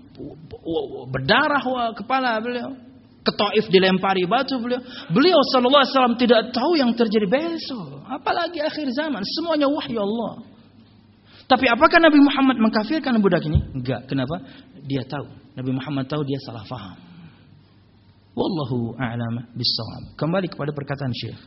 Berdarah kepala beliau. Ketaif dilempari batu beliau. Beliau sallallahu alaihi wasallam tidak tahu yang terjadi besok, apalagi akhir zaman. Semuanya wahyu Allah. Tapi apakah Nabi Muhammad mengkafirkan budak ini? Enggak. Kenapa? Dia tahu. Nabi Muhammad tahu dia salah faham. Wallahu a'lam bissawab. Kembali kepada perkataan Syekh.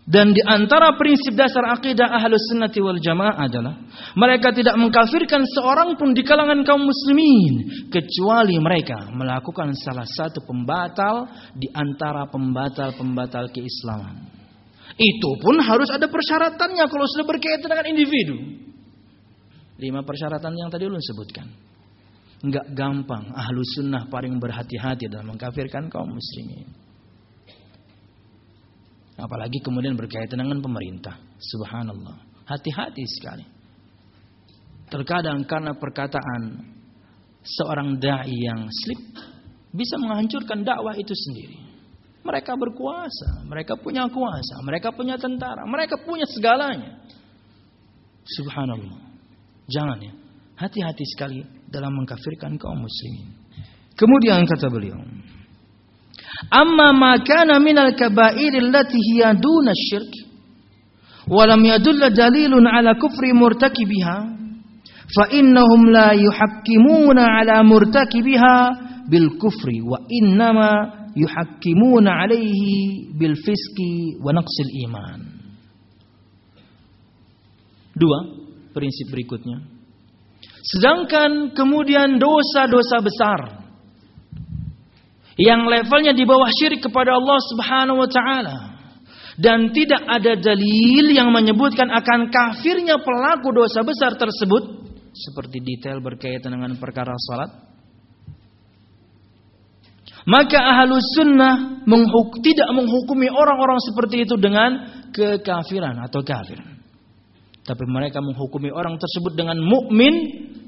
Dan di antara prinsip dasar akidah ahlus sunnati wal jamaah adalah mereka tidak mengkafirkan seorang pun di kalangan kaum muslimin kecuali mereka melakukan salah satu pembatal di antara pembatal-pembatal keislaman. Itu pun harus ada persyaratannya kalau sudah berkaitan dengan individu. Lima persyaratan yang tadi ulun sebutkan. Enggak gampang ahlu sunnah paling berhati-hati dalam mengkafirkan kaum muslimin. Apalagi kemudian berkaitan dengan pemerintah. Subhanallah. Hati-hati sekali. Terkadang karena perkataan seorang da'i yang slip bisa menghancurkan dakwah itu sendiri. Mereka berkuasa, mereka punya kuasa, mereka punya tentara, mereka punya segalanya. Subhanallah. Jangan ya. Hati-hati sekali dalam mengkafirkan kaum muslimin. Kemudian kata beliau, Amma ma kana minal kaba'ir allati hiya duna syirk wa lam yadulla dalilun ala kufri murtakibiha fa innahum la yuhakkimuna ala murtakibiha bil kufri wa innama yuhakkimuna bil fiski wa naqsil iman. Dua prinsip berikutnya. Sedangkan kemudian dosa-dosa besar yang levelnya di bawah syirik kepada Allah Subhanahu wa taala. Dan tidak ada dalil yang menyebutkan akan kafirnya pelaku dosa besar tersebut. Seperti detail berkaitan dengan perkara salat. Maka ahlus sunnah menghuk, tidak menghukumi orang-orang seperti itu dengan kekafiran atau kafir. Tapi mereka menghukumi orang tersebut dengan mukmin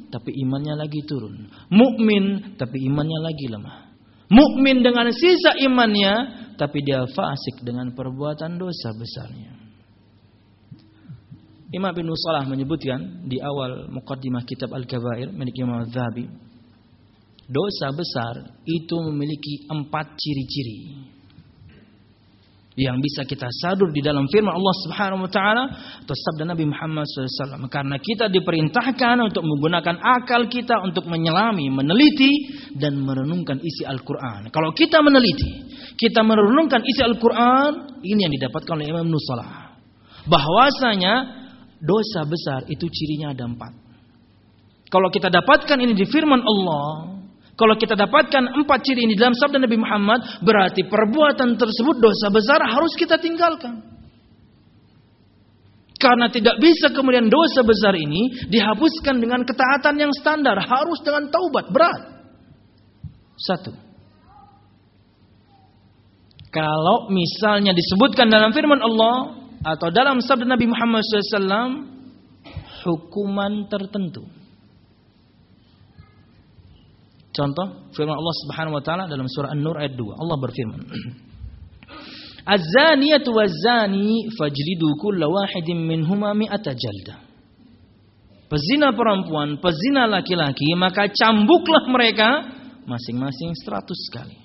tapi imannya lagi turun. Mukmin tapi imannya lagi lemah mukmin dengan sisa imannya, tapi dia fasik dengan perbuatan dosa besarnya. Imam bin Salah menyebutkan di awal mukaddimah kitab Al-Kabair milik Imam Zahabi, dosa besar itu memiliki empat ciri-ciri yang bisa kita sadur di dalam firman Allah Subhanahu wa taala atau sabda Nabi Muhammad SAW karena kita diperintahkan untuk menggunakan akal kita untuk menyelami, meneliti dan merenungkan isi Al-Qur'an. Kalau kita meneliti, kita merenungkan isi Al-Qur'an, ini yang didapatkan oleh Imam Nusalah. Bahwasanya dosa besar itu cirinya ada empat. Kalau kita dapatkan ini di firman Allah, kalau kita dapatkan empat ciri ini dalam sabda Nabi Muhammad, berarti perbuatan tersebut dosa besar harus kita tinggalkan. Karena tidak bisa kemudian dosa besar ini dihapuskan dengan ketaatan yang standar, harus dengan taubat berat. Satu. Kalau misalnya disebutkan dalam firman Allah atau dalam sabda Nabi Muhammad SAW, hukuman tertentu Contoh firman Allah Subhanahu wa taala dalam surah An-Nur ayat 2. Allah berfirman. Az-zaniyatu waz-zani fajlidu kulla wahidin minhuma mi'ata jalda. Pezina perempuan, pezina laki-laki, maka cambuklah mereka masing-masing 100 kali.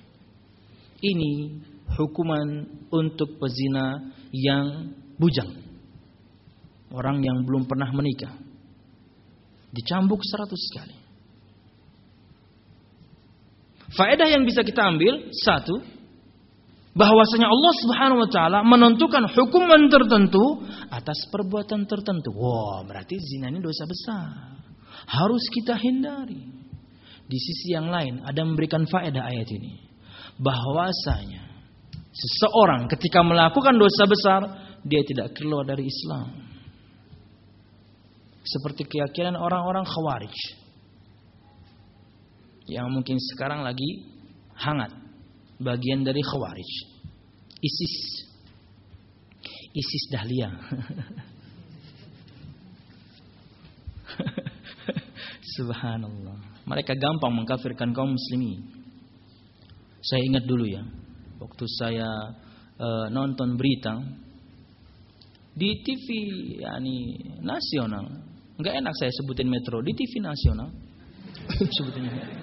Ini hukuman untuk pezina yang bujang. Orang yang belum pernah menikah. Dicambuk 100 kali. Faedah yang bisa kita ambil satu, bahwasanya Allah Subhanahu wa taala menentukan hukuman tertentu atas perbuatan tertentu. Wah, berarti zina ini dosa besar. Harus kita hindari. Di sisi yang lain ada memberikan faedah ayat ini. Bahwasanya seseorang ketika melakukan dosa besar dia tidak keluar dari Islam. Seperti keyakinan orang-orang Khawarij yang mungkin sekarang lagi hangat, bagian dari Khawarij. ISIS. ISIS Dahlia. Subhanallah. Mereka gampang mengkafirkan kaum muslimin. Saya ingat dulu ya, waktu saya uh, nonton berita di TV yani nasional. Enggak enak saya sebutin metro di TV nasional. Sebutinnya.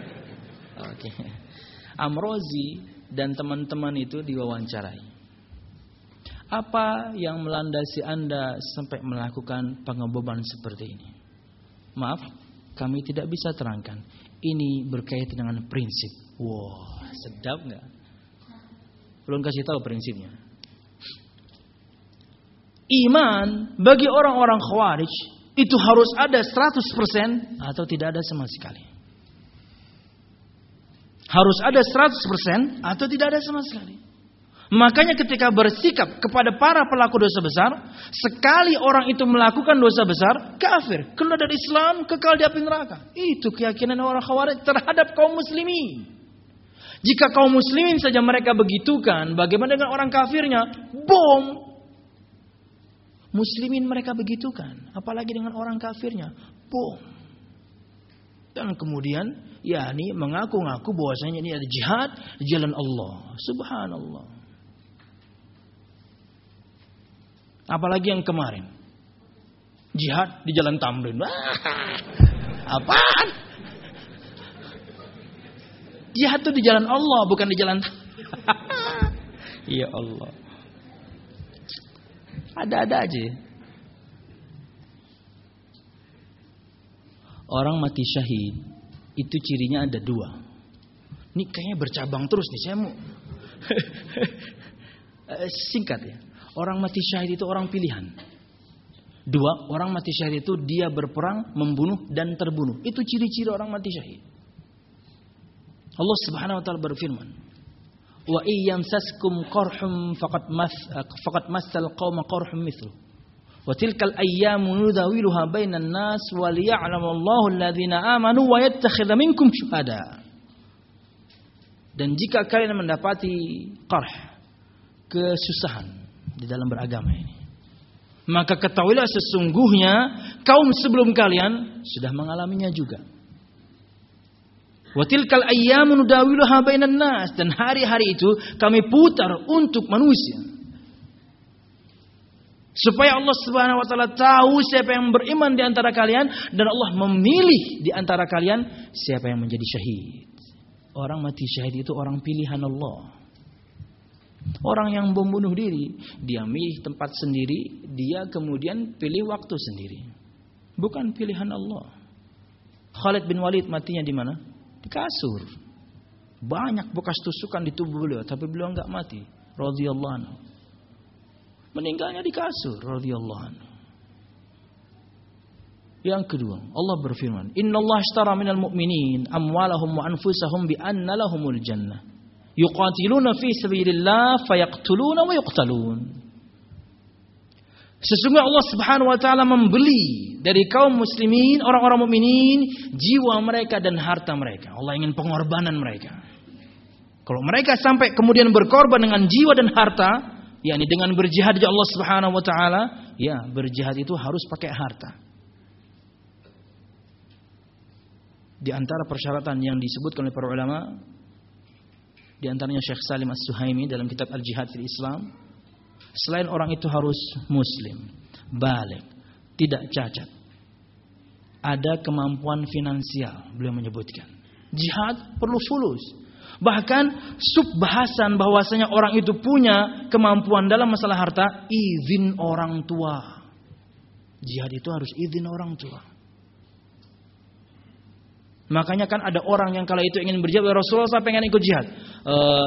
Oke. Okay. Amrozi dan teman-teman itu diwawancarai. Apa yang melandasi Anda sampai melakukan pengeboman seperti ini? Maaf, kami tidak bisa terangkan. Ini berkaitan dengan prinsip. Wah, wow, sedap nggak? Belum kasih tahu prinsipnya. Iman bagi orang-orang khawarij itu harus ada 100% atau tidak ada sama sekali. Harus ada 100% atau tidak ada sama sekali. Makanya ketika bersikap kepada para pelaku dosa besar, sekali orang itu melakukan dosa besar, kafir, keluar dari Islam, kekal di api neraka. Itu keyakinan orang khawarij terhadap kaum muslimin. Jika kaum muslimin saja mereka begitukan, bagaimana dengan orang kafirnya? Bom. Muslimin mereka begitukan, apalagi dengan orang kafirnya. Bom. Dan kemudian, yakni mengaku-ngaku bahwasanya ini ada jihad di jalan Allah. Subhanallah. Apalagi yang kemarin. Jihad di jalan Tamrin. apaan? Jihad itu di jalan Allah, bukan di jalan Ya Allah. Ada-ada aja. Orang mati syahid itu cirinya ada dua. Ini kayaknya bercabang terus nih saya mau eh, singkat ya. Orang mati syahid itu orang pilihan. Dua, orang mati syahid itu dia berperang, membunuh dan terbunuh. Itu ciri-ciri orang mati syahid. Allah Subhanahu wa taala berfirman, "Wa saskum qarhum faqad mas faqad masal qauma qarhum mithlu." Syuhada. Dan jika kalian mendapati qarh, kesusahan, di dalam beragama ini. Maka ketahuilah sesungguhnya kaum sebelum kalian sudah mengalaminya juga. Bainan nas dan hari-hari itu kami putar untuk manusia. Supaya Allah Subhanahu wa taala tahu siapa yang beriman di antara kalian dan Allah memilih di antara kalian siapa yang menjadi syahid. Orang mati syahid itu orang pilihan Allah. Orang yang membunuh diri, dia milih tempat sendiri, dia kemudian pilih waktu sendiri. Bukan pilihan Allah. Khalid bin Walid matinya di mana? Di kasur. Banyak bekas tusukan di tubuh beliau, tapi beliau enggak mati. Radhiyallahu anhu. Meninggalnya di kasur, radhiyallahu anhu. Yang kedua, Allah berfirman, "Inna Allah ashtara minal mu'minin amwalahum wa anfusahum bi anna lahumul jannah." yuqatiluna fi sabilillah fayaqtuluna wa yuqtalun. Sesungguhnya Allah Subhanahu wa taala membeli dari kaum muslimin, orang-orang mukminin, jiwa mereka dan harta mereka. Allah ingin pengorbanan mereka. Kalau mereka sampai kemudian berkorban dengan jiwa dan harta, yakni dengan berjihad di Allah Subhanahu wa taala, ya, berjihad itu harus pakai harta. Di antara persyaratan yang disebutkan oleh para ulama, di antaranya Syekh Salim As-Suhaimi dalam kitab Al-Jihad fil Islam. Selain orang itu harus muslim, balik, tidak cacat. Ada kemampuan finansial, beliau menyebutkan. Jihad perlu fulus. Bahkan subbahasan bahwasanya orang itu punya kemampuan dalam masalah harta, izin orang tua. Jihad itu harus izin orang tua. Makanya kan ada orang yang kala itu ingin berjihad, Rasulullah saya pengen ikut jihad. Uh,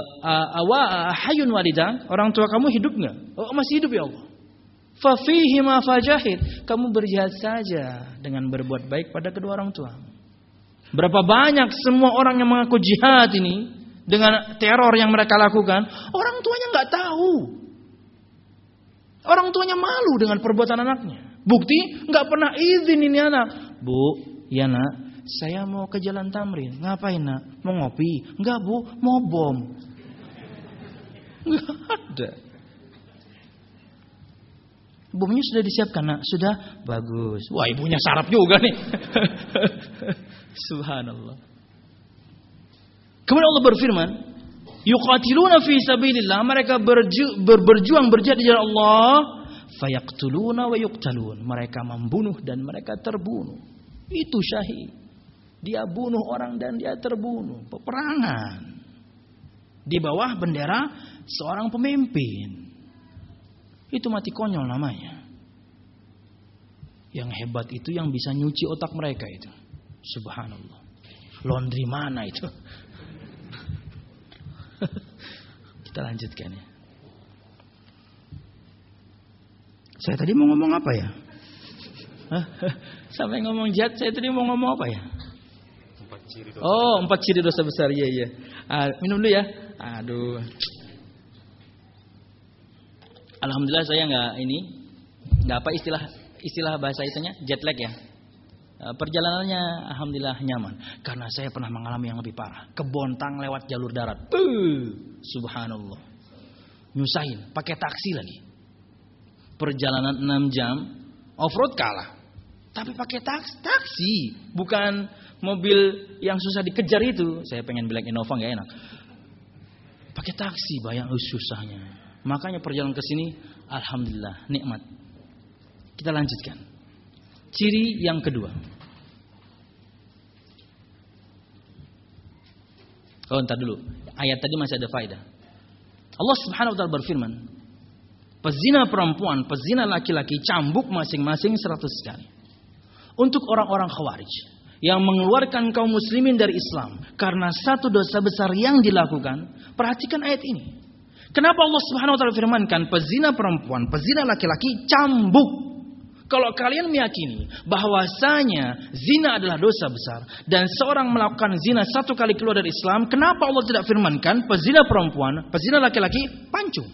awa hayun walida, orang tua kamu hidup nggak? Oh masih hidup ya Allah. Fafihi ma. Kamu berjihad saja dengan berbuat baik pada kedua orang tua. Berapa banyak semua orang yang mengaku jihad ini dengan teror yang mereka lakukan, orang tuanya nggak tahu. Orang tuanya malu dengan perbuatan anaknya. Bukti nggak pernah izin ini anak. Bu, ya nak, Saya mau ke Jalan Tamrin. Ngapain nak? Mau ngopi? Enggak bu, mau bom. Enggak ada. Bomnya sudah disiapkan nak? Sudah? Bagus. Wah ibunya sarap juga nih. Subhanallah. Kemudian Allah berfirman, yuqatiluna fi sabilillah, mereka berju, ber, berjuang berjihad di jalan Allah, fayaqtuluna wa yuqtalun. Mereka membunuh dan mereka terbunuh. Itu syahid. Dia bunuh orang dan dia terbunuh. Peperangan. Di bawah bendera seorang pemimpin. Itu mati konyol namanya. Yang hebat itu yang bisa nyuci otak mereka itu. Subhanallah. Laundry mana itu? Kita lanjutkan ya. Saya tadi mau ngomong apa ya? Sampai ngomong jihad, saya tadi mau ngomong apa ya? Oh, empat ciri dosa besar. Iya, iya. Ah, minum dulu ya. Aduh. Alhamdulillah saya nggak ini nggak apa istilah istilah bahasa itunya jet lag ya. Eh, perjalanannya alhamdulillah nyaman karena saya pernah mengalami yang lebih parah. Kebontang lewat jalur darat. Uh, subhanallah. Nyusahin, pakai taksi lagi. Perjalanan 6 jam, off road kalah. Tapi pakai taksi, taksi, bukan mobil yang susah dikejar itu. Saya pengen bilang Innova nggak enak. Pakai taksi, bayang uh, susahnya. Makanya perjalanan ke sini alhamdulillah nikmat. Kita lanjutkan. Ciri yang kedua. Oh, entar dulu. Ayat tadi masih ada faedah. Allah Subhanahu wa taala berfirman, pezina perempuan, pezina laki-laki cambuk masing-masing seratus kali. Untuk orang-orang khawarij yang mengeluarkan kaum muslimin dari Islam karena satu dosa besar yang dilakukan, perhatikan ayat ini. Kenapa Allah Subhanahu wa taala firmankan pezina perempuan, pezina laki-laki cambuk? Kalau kalian meyakini bahwasanya zina adalah dosa besar dan seorang melakukan zina satu kali keluar dari Islam, kenapa Allah tidak firmankan pezina perempuan, pezina laki-laki pancung?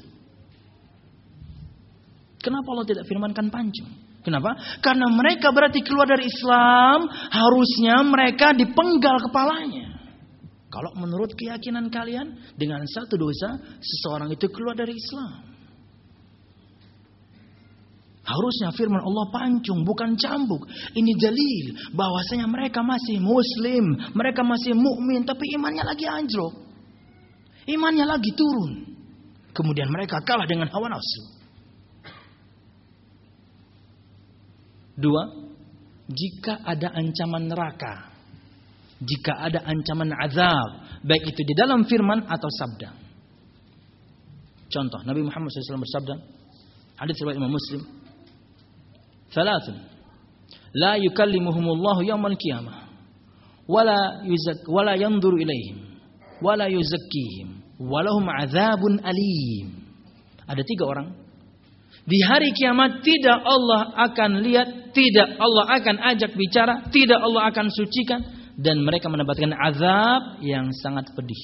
Kenapa Allah tidak firmankan pancung? Kenapa? Karena mereka berarti keluar dari Islam, harusnya mereka dipenggal kepalanya. Kalau menurut keyakinan kalian, dengan satu dosa, seseorang itu keluar dari Islam. Harusnya firman Allah pancung, bukan cambuk. Ini dalil bahwasanya mereka masih muslim, mereka masih mukmin, tapi imannya lagi anjlok. Imannya lagi turun. Kemudian mereka kalah dengan hawa nafsu. Dua, jika ada ancaman neraka jika ada ancaman azab, baik itu di dalam firman atau sabda. Contoh, Nabi Muhammad SAW bersabda, hadis riwayat Imam Muslim, "Thalathun la yukallimuhumullahu yawmal qiyamah wala yuzak wala yanzuru ilaihim wala yuzakkihim walahum azabun alim." Ada tiga orang di hari kiamat tidak Allah akan lihat, tidak Allah akan ajak bicara, tidak Allah akan sucikan, dan mereka mendapatkan azab yang sangat pedih.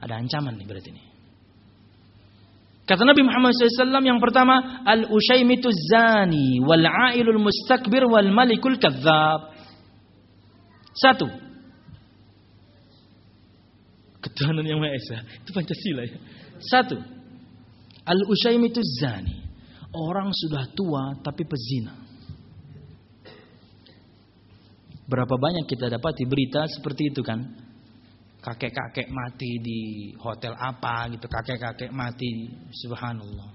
Ada ancaman nih berarti ini. Kata Nabi Muhammad SAW yang pertama, al-ushaimitu zani wal ailul mustakbir wal malikul kadzab. Satu. Ketuhanan yang Maha Esa. Itu Pancasila ya. Satu. Al-ushaimitu zani. Orang sudah tua tapi pezina. Berapa banyak kita dapati berita seperti itu kan? Kakek-kakek mati di hotel apa gitu, kakek-kakek mati, subhanallah.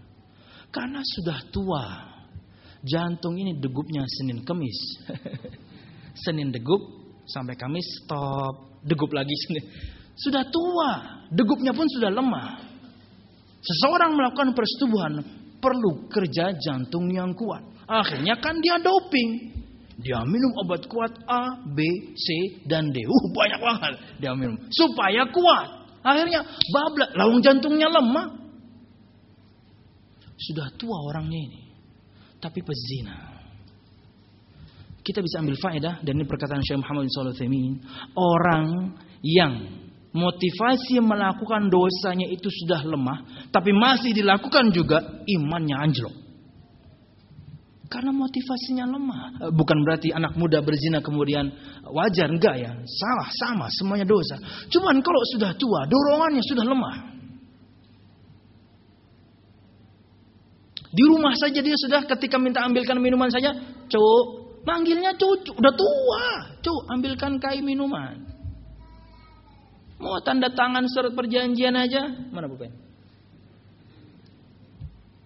Karena sudah tua, jantung ini degupnya Senin Kemis. Senin degup sampai Kamis stop, degup lagi Senin. Sudah tua, degupnya pun sudah lemah. Seseorang melakukan persetubuhan perlu kerja jantung yang kuat. Akhirnya kan dia doping. Dia minum obat kuat A, B, C, dan D. Uh, banyak banget dia minum. Supaya kuat. Akhirnya bablas. Lawang jantungnya lemah. Sudah tua orangnya ini. Tapi pezina. Kita bisa ambil faedah. Dan ini perkataan Syekh Muhammad bin Salih Orang yang motivasi melakukan dosanya itu sudah lemah. Tapi masih dilakukan juga imannya anjlok. Karena motivasinya lemah. Eh, bukan berarti anak muda berzina kemudian wajar, enggak ya. Salah, sama, semuanya dosa. Cuman kalau sudah tua, dorongannya sudah lemah. Di rumah saja dia sudah ketika minta ambilkan minuman saja, cuk, manggilnya cucu, udah tua, cuk, ambilkan kai minuman. Mau tanda tangan surat perjanjian aja, mana bukan?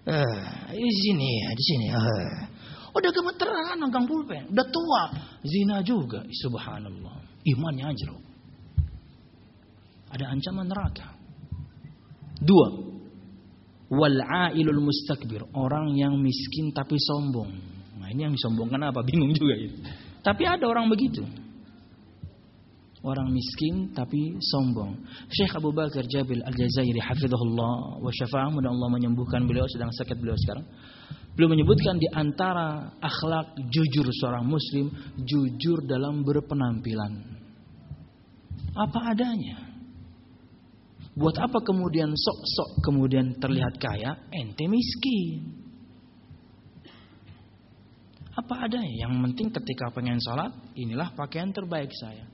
Eh, di sini ya, di sini. Eh. Udah gemeteran nanggang pulpen, udah tua, zina juga. Subhanallah, imannya anjlok. Ada ancaman neraka. Dua, wal ailul mustakbir, orang yang miskin tapi sombong. Nah, ini yang disombongkan apa? Bingung juga itu. Tapi ada orang begitu orang miskin tapi sombong. Syekh Abu Bakar Jabil Al-Jazairi hafizahullah wa syafa'ah mudah Allah menyembuhkan beliau sedang sakit beliau sekarang. Beliau menyebutkan di antara akhlak jujur seorang muslim jujur dalam berpenampilan. Apa adanya. Buat apa kemudian sok-sok kemudian terlihat kaya, ente miskin. Apa adanya, yang penting ketika pengen sholat, inilah pakaian terbaik saya.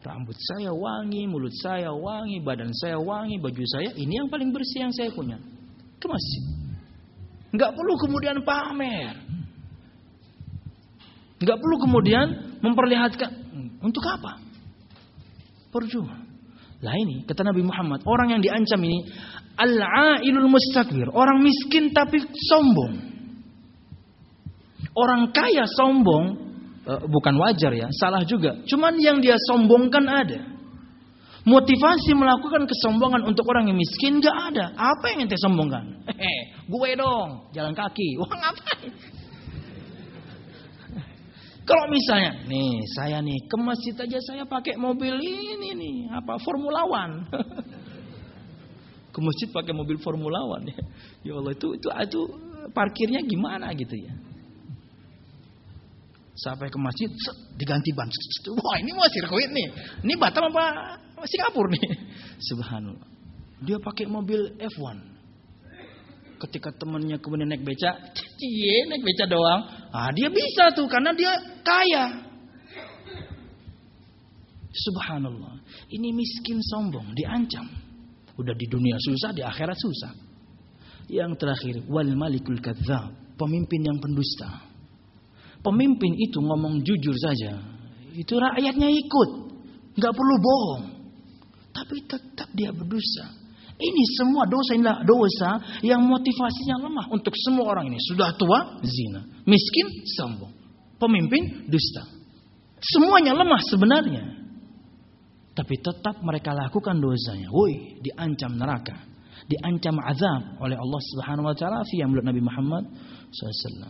Rambut saya wangi, mulut saya wangi, badan saya wangi, baju saya ini yang paling bersih yang saya punya. Ke masjid. Enggak perlu kemudian pamer. Enggak perlu kemudian memperlihatkan untuk apa? Percuma. Lah ini kata Nabi Muhammad, orang yang diancam ini al-ailul mustakbir, orang miskin tapi sombong. Orang kaya sombong Eh, bukan wajar ya, salah juga. Cuman yang dia sombongkan ada. Motivasi melakukan kesombongan untuk orang yang miskin gak ada. Apa yang ente sombongkan? Hehe, gue dong, jalan kaki. Wah ngapain? Kalau misalnya, nih saya nih ke masjid aja saya pakai mobil ini nih, apa Formula One. ke masjid pakai mobil Formula One ya. Ya Allah itu itu itu parkirnya gimana gitu ya. Sampai ke masjid, diganti ban. Wah ini mau sirkuit nih. Ini Batam apa Singapura nih? Subhanallah. Dia pakai mobil F1. Ketika temannya kemudian naik beca, cie naik beca doang. Ah dia bisa tuh karena dia kaya. Subhanallah. Ini miskin sombong, diancam. Udah di dunia susah, di akhirat susah. Yang terakhir, wal malikul kadzab, pemimpin yang pendusta. Pemimpin itu ngomong jujur saja. Itu rakyatnya ikut. Nggak perlu bohong. Tapi tetap dia berdosa. Ini semua dosa inilah dosa yang motivasinya lemah untuk semua orang ini. Sudah tua, zina. Miskin, sombong. Pemimpin, dusta. Semuanya lemah sebenarnya. Tapi tetap mereka lakukan dosanya. Woi, diancam neraka. Diancam azab oleh Allah Subhanahu wa taala fi Nabi Muhammad SAW.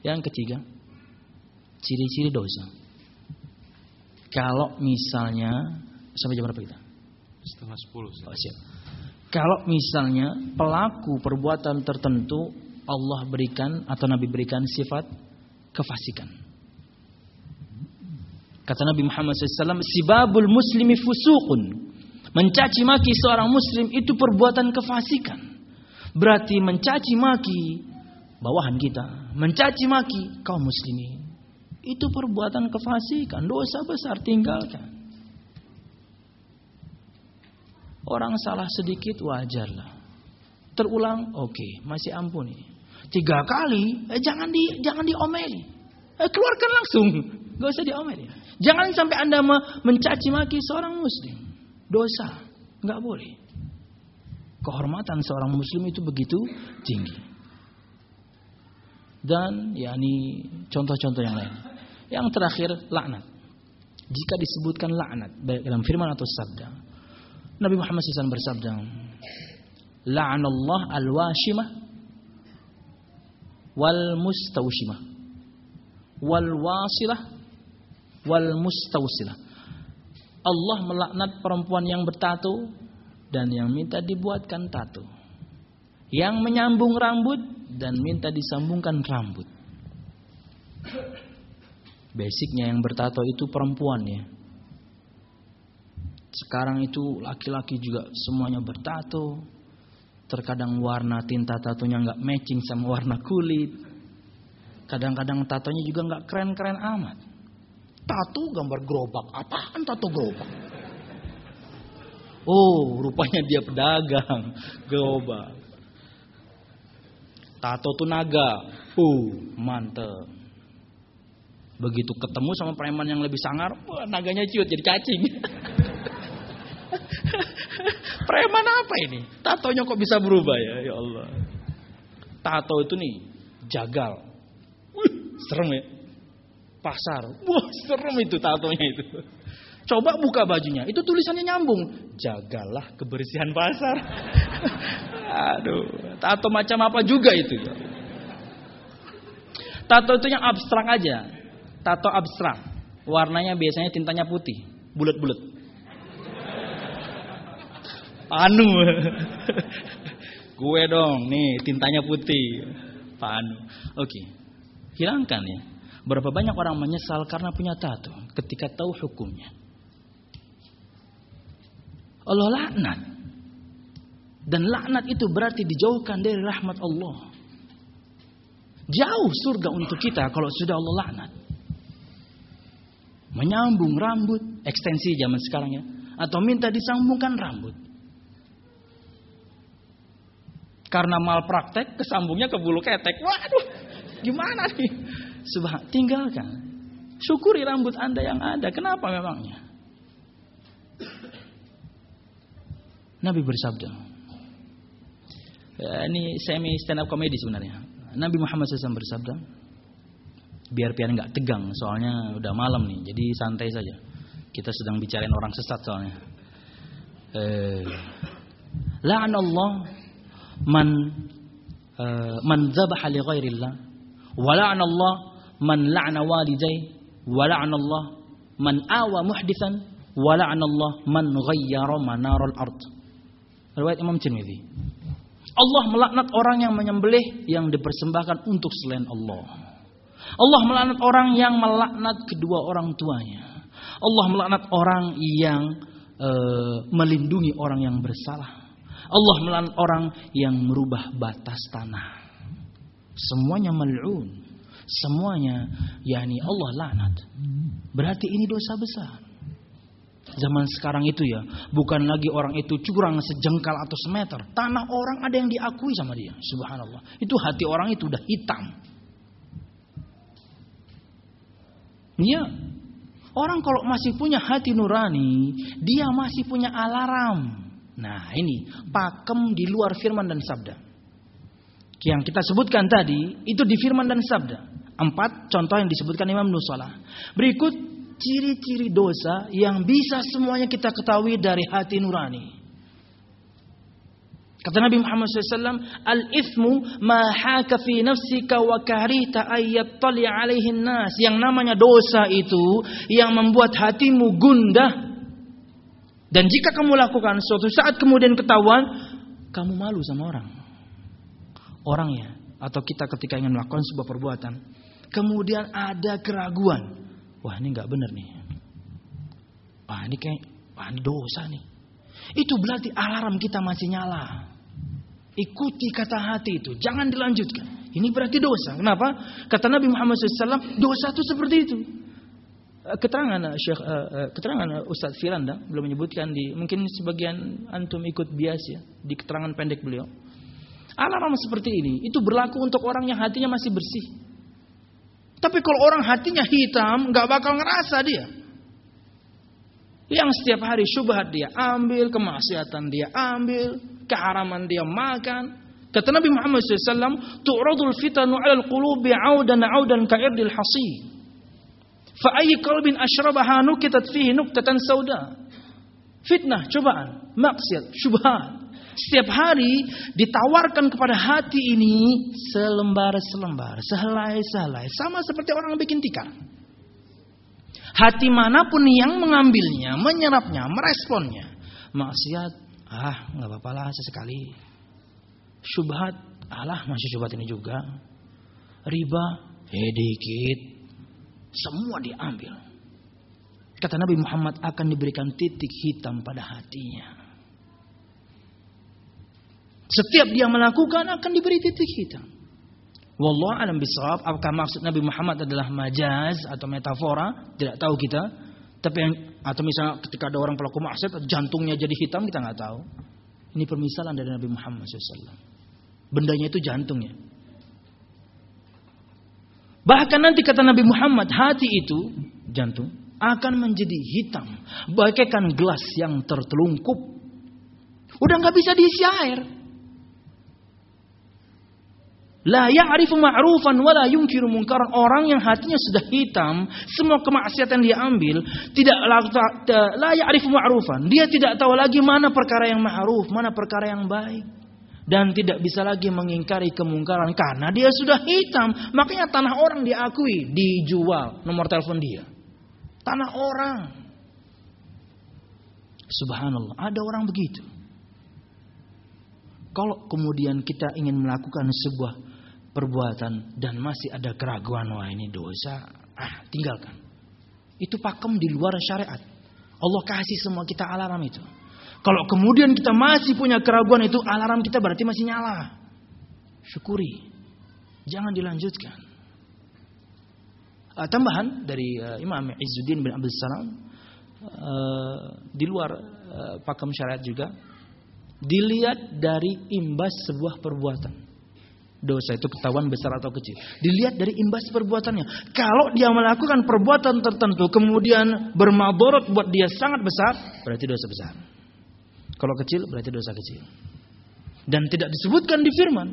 Yang ketiga, ciri-ciri dosa. Kalau misalnya sampai jam berapa kita? Setengah sepuluh. Oh, siap. Kalau misalnya pelaku perbuatan tertentu Allah berikan atau Nabi berikan sifat kefasikan. Kata Nabi Muhammad SAW, sibabul muslimi fusukun. Mencaci maki seorang muslim itu perbuatan kefasikan. Berarti mencaci maki bawahan kita. Mencaci maki kaum muslimin. Itu perbuatan kefasikan, dosa besar tinggalkan. Orang salah sedikit wajarlah. Terulang, oke, okay, masih ampuni. Tiga kali, eh, jangan di jangan diomeli. Eh, keluarkan langsung, gak usah diomeli. Jangan sampai anda mencaci maki seorang muslim. Dosa, nggak boleh. Kehormatan seorang muslim itu begitu tinggi. Dan yakni contoh-contoh yang lain. Yang terakhir laknat. Jika disebutkan laknat baik dalam firman atau sabda. Nabi Muhammad SAW bersabda, "La'anallah al-washimah wal mustawshimah wal wasilah wal mustawsilah." Allah melaknat perempuan yang bertato dan yang minta dibuatkan tato. Yang menyambung rambut dan minta disambungkan rambut. Basicnya yang bertato itu perempuan ya. Sekarang itu laki-laki juga semuanya bertato. Terkadang warna tinta tatonya nggak matching sama warna kulit. Kadang-kadang tatonya juga nggak keren-keren amat. Tato gambar gerobak. Apaan tato gerobak? Oh, rupanya dia pedagang gerobak. Tato tuh naga. Uh, mantep. Begitu ketemu sama preman yang lebih sangar, wah, naganya ciut jadi cacing. preman apa ini? Tatonya kok bisa berubah ya? Ya Allah. Tato itu nih jagal. Wih, serem ya. Pasar. Wah, serem itu tatonya itu. Coba buka bajunya, itu tulisannya nyambung. Jagalah kebersihan pasar. Aduh, tato macam apa juga itu. Tato itu yang abstrak aja. Tato abstrak. Warnanya biasanya tintanya putih, bulat-bulat. Panu. Gue dong, nih tintanya putih. Panu. Oke. Hilangkan ya. Berapa banyak orang menyesal karena punya tato ketika tahu hukumnya. Allah laknat. Dan laknat itu berarti dijauhkan dari rahmat Allah. Jauh surga untuk kita kalau sudah Allah laknat. Menyambung rambut, ekstensi zaman sekarang ya. Atau minta disambungkan rambut. Karena malpraktek, kesambungnya ke bulu ketek. Waduh, gimana nih? Subhan, tinggalkan. Syukuri rambut anda yang ada. Kenapa memangnya? Nabi bersabda. Ya, ini semi stand up comedy sebenarnya. Nabi Muhammad SAW bersabda. Biar biar nggak tegang, soalnya udah malam nih, jadi santai saja. Kita sedang bicarain orang sesat soalnya. Eh, Allah man uh, man zabaha li ghairillah wa Allah man la'na walidai wa Allah man awa muhdithan wa Allah man ghayyara manaral ard Riwayat Imam Tirmidzi. Allah melaknat orang yang menyembelih yang dipersembahkan untuk selain Allah. Allah melaknat orang yang melaknat kedua orang tuanya. Allah melaknat orang yang e, melindungi orang yang bersalah. Allah melaknat orang yang merubah batas tanah. Semuanya mal'un. Semuanya yakni Allah laknat. Berarti ini dosa besar. Zaman sekarang itu ya, bukan lagi orang itu curang sejengkal atau semeter. Tanah orang ada yang diakui sama dia. Subhanallah. Itu hati orang itu udah hitam. Iya. Orang kalau masih punya hati nurani, dia masih punya alarm. Nah, ini pakem di luar firman dan sabda. Yang kita sebutkan tadi, itu di firman dan sabda. Empat contoh yang disebutkan Imam Nusalah. Berikut ciri-ciri dosa yang bisa semuanya kita ketahui dari hati nurani. Kata Nabi Muhammad SAW, Al-ithmu ma haka fi nafsika wa karita ayyat tali alaihin nas. Yang namanya dosa itu yang membuat hatimu gundah. Dan jika kamu lakukan suatu saat kemudian ketahuan, kamu malu sama orang. Orangnya atau kita ketika ingin melakukan sebuah perbuatan, kemudian ada keraguan. Wah ini nggak benar nih. Wah ini kayak, wah ini dosa nih. Itu berarti alarm kita masih nyala. Ikuti kata hati itu, jangan dilanjutkan. Ini berarti dosa. Kenapa? Kata Nabi Muhammad SAW, dosa itu seperti itu. Eh, keterangan eh, Syekh, uh, keterangan Ustadz Firanda belum menyebutkan di mungkin sebagian antum ikut bias ya di keterangan pendek beliau. Alarm seperti ini itu berlaku untuk orang yang hatinya masih bersih. Tapi kalau orang hatinya hitam, nggak bakal ngerasa dia. Yang setiap hari syubhat dia ambil, kemaksiatan dia ambil, keharaman dia makan. Kata Nabi Muhammad SAW, Tu'radul fitanu alal qulubi audan audan ka'irdil hasi. Fa'ayi kalbin ashrabaha nukitat fihi nuktatan sauda. Fitnah, cobaan, maksiat, syubhat. Setiap hari ditawarkan kepada hati ini selembar-selembar, sehelai-sehelai. Sama seperti orang bikin tikar. Hati mana pun yang mengambilnya, menyerapnya, meresponnya. Maksiat, ah nggak apa-apa lah sesekali. Syubhat, alah masih syubhat ini juga. Riba, eh dikit. Semua diambil. Kata Nabi Muhammad akan diberikan titik hitam pada hatinya. Setiap dia melakukan akan diberi titik hitam. Wallah alam bisawab. Apakah maksud Nabi Muhammad adalah majaz atau metafora? Tidak tahu kita. Tapi yang, atau misalnya ketika ada orang pelaku maksiat jantungnya jadi hitam kita nggak tahu. Ini permisalan dari Nabi Muhammad SAW. Bendanya itu jantungnya. Bahkan nanti kata Nabi Muhammad hati itu jantung akan menjadi hitam bagaikan gelas yang tertelungkup. Udah nggak bisa diisi air. La ya'rifu ma'rufan wa la yunkiru munkaran. Orang yang hatinya sudah hitam, semua kemaksiatan dia ambil, tidak la ya'rifu ma'rufan. Dia tidak tahu lagi mana perkara yang ma'ruf, mana perkara yang baik. Dan tidak bisa lagi mengingkari kemungkaran karena dia sudah hitam. Makanya tanah orang diakui, dijual nomor telepon dia. Tanah orang. Subhanallah, ada orang begitu. Kalau kemudian kita ingin melakukan sebuah perbuatan dan masih ada keraguan wah ini dosa, ah tinggalkan. Itu pakem di luar syariat. Allah kasih semua kita alarm itu. Kalau kemudian kita masih punya keraguan itu alarm kita berarti masih nyala. Syukuri. Jangan dilanjutkan. Uh, tambahan dari uh, Imam Izzuddin bin Abdul Salam uh, di luar uh, pakem syariat juga dilihat dari imbas sebuah perbuatan dosa itu ketahuan besar atau kecil. Dilihat dari imbas perbuatannya. Kalau dia melakukan perbuatan tertentu kemudian bermadorot buat dia sangat besar, berarti dosa besar. Kalau kecil berarti dosa kecil. Dan tidak disebutkan di firman.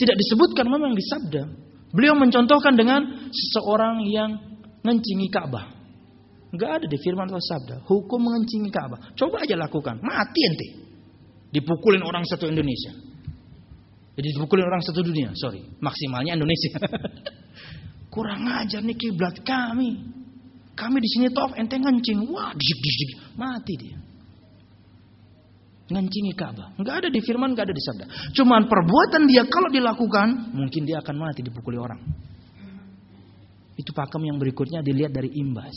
Tidak disebutkan memang di sabda. Beliau mencontohkan dengan seseorang yang ngencingi Ka'bah. Enggak ada di firman atau sabda. Hukum mengencingi Ka'bah. Coba aja lakukan. Mati ente. Dipukulin orang satu Indonesia. Jadi dipukulin orang satu dunia, sorry. Maksimalnya Indonesia. Kurang ajar nih kiblat kami. Kami di sini top ente ngencing. Wah, disik, disik. mati dia. Ngencingi Ka'bah. Enggak ada di firman, enggak ada di sabda. Cuman perbuatan dia kalau dilakukan, mungkin dia akan mati dipukuli orang. Itu pakem yang berikutnya dilihat dari imbas.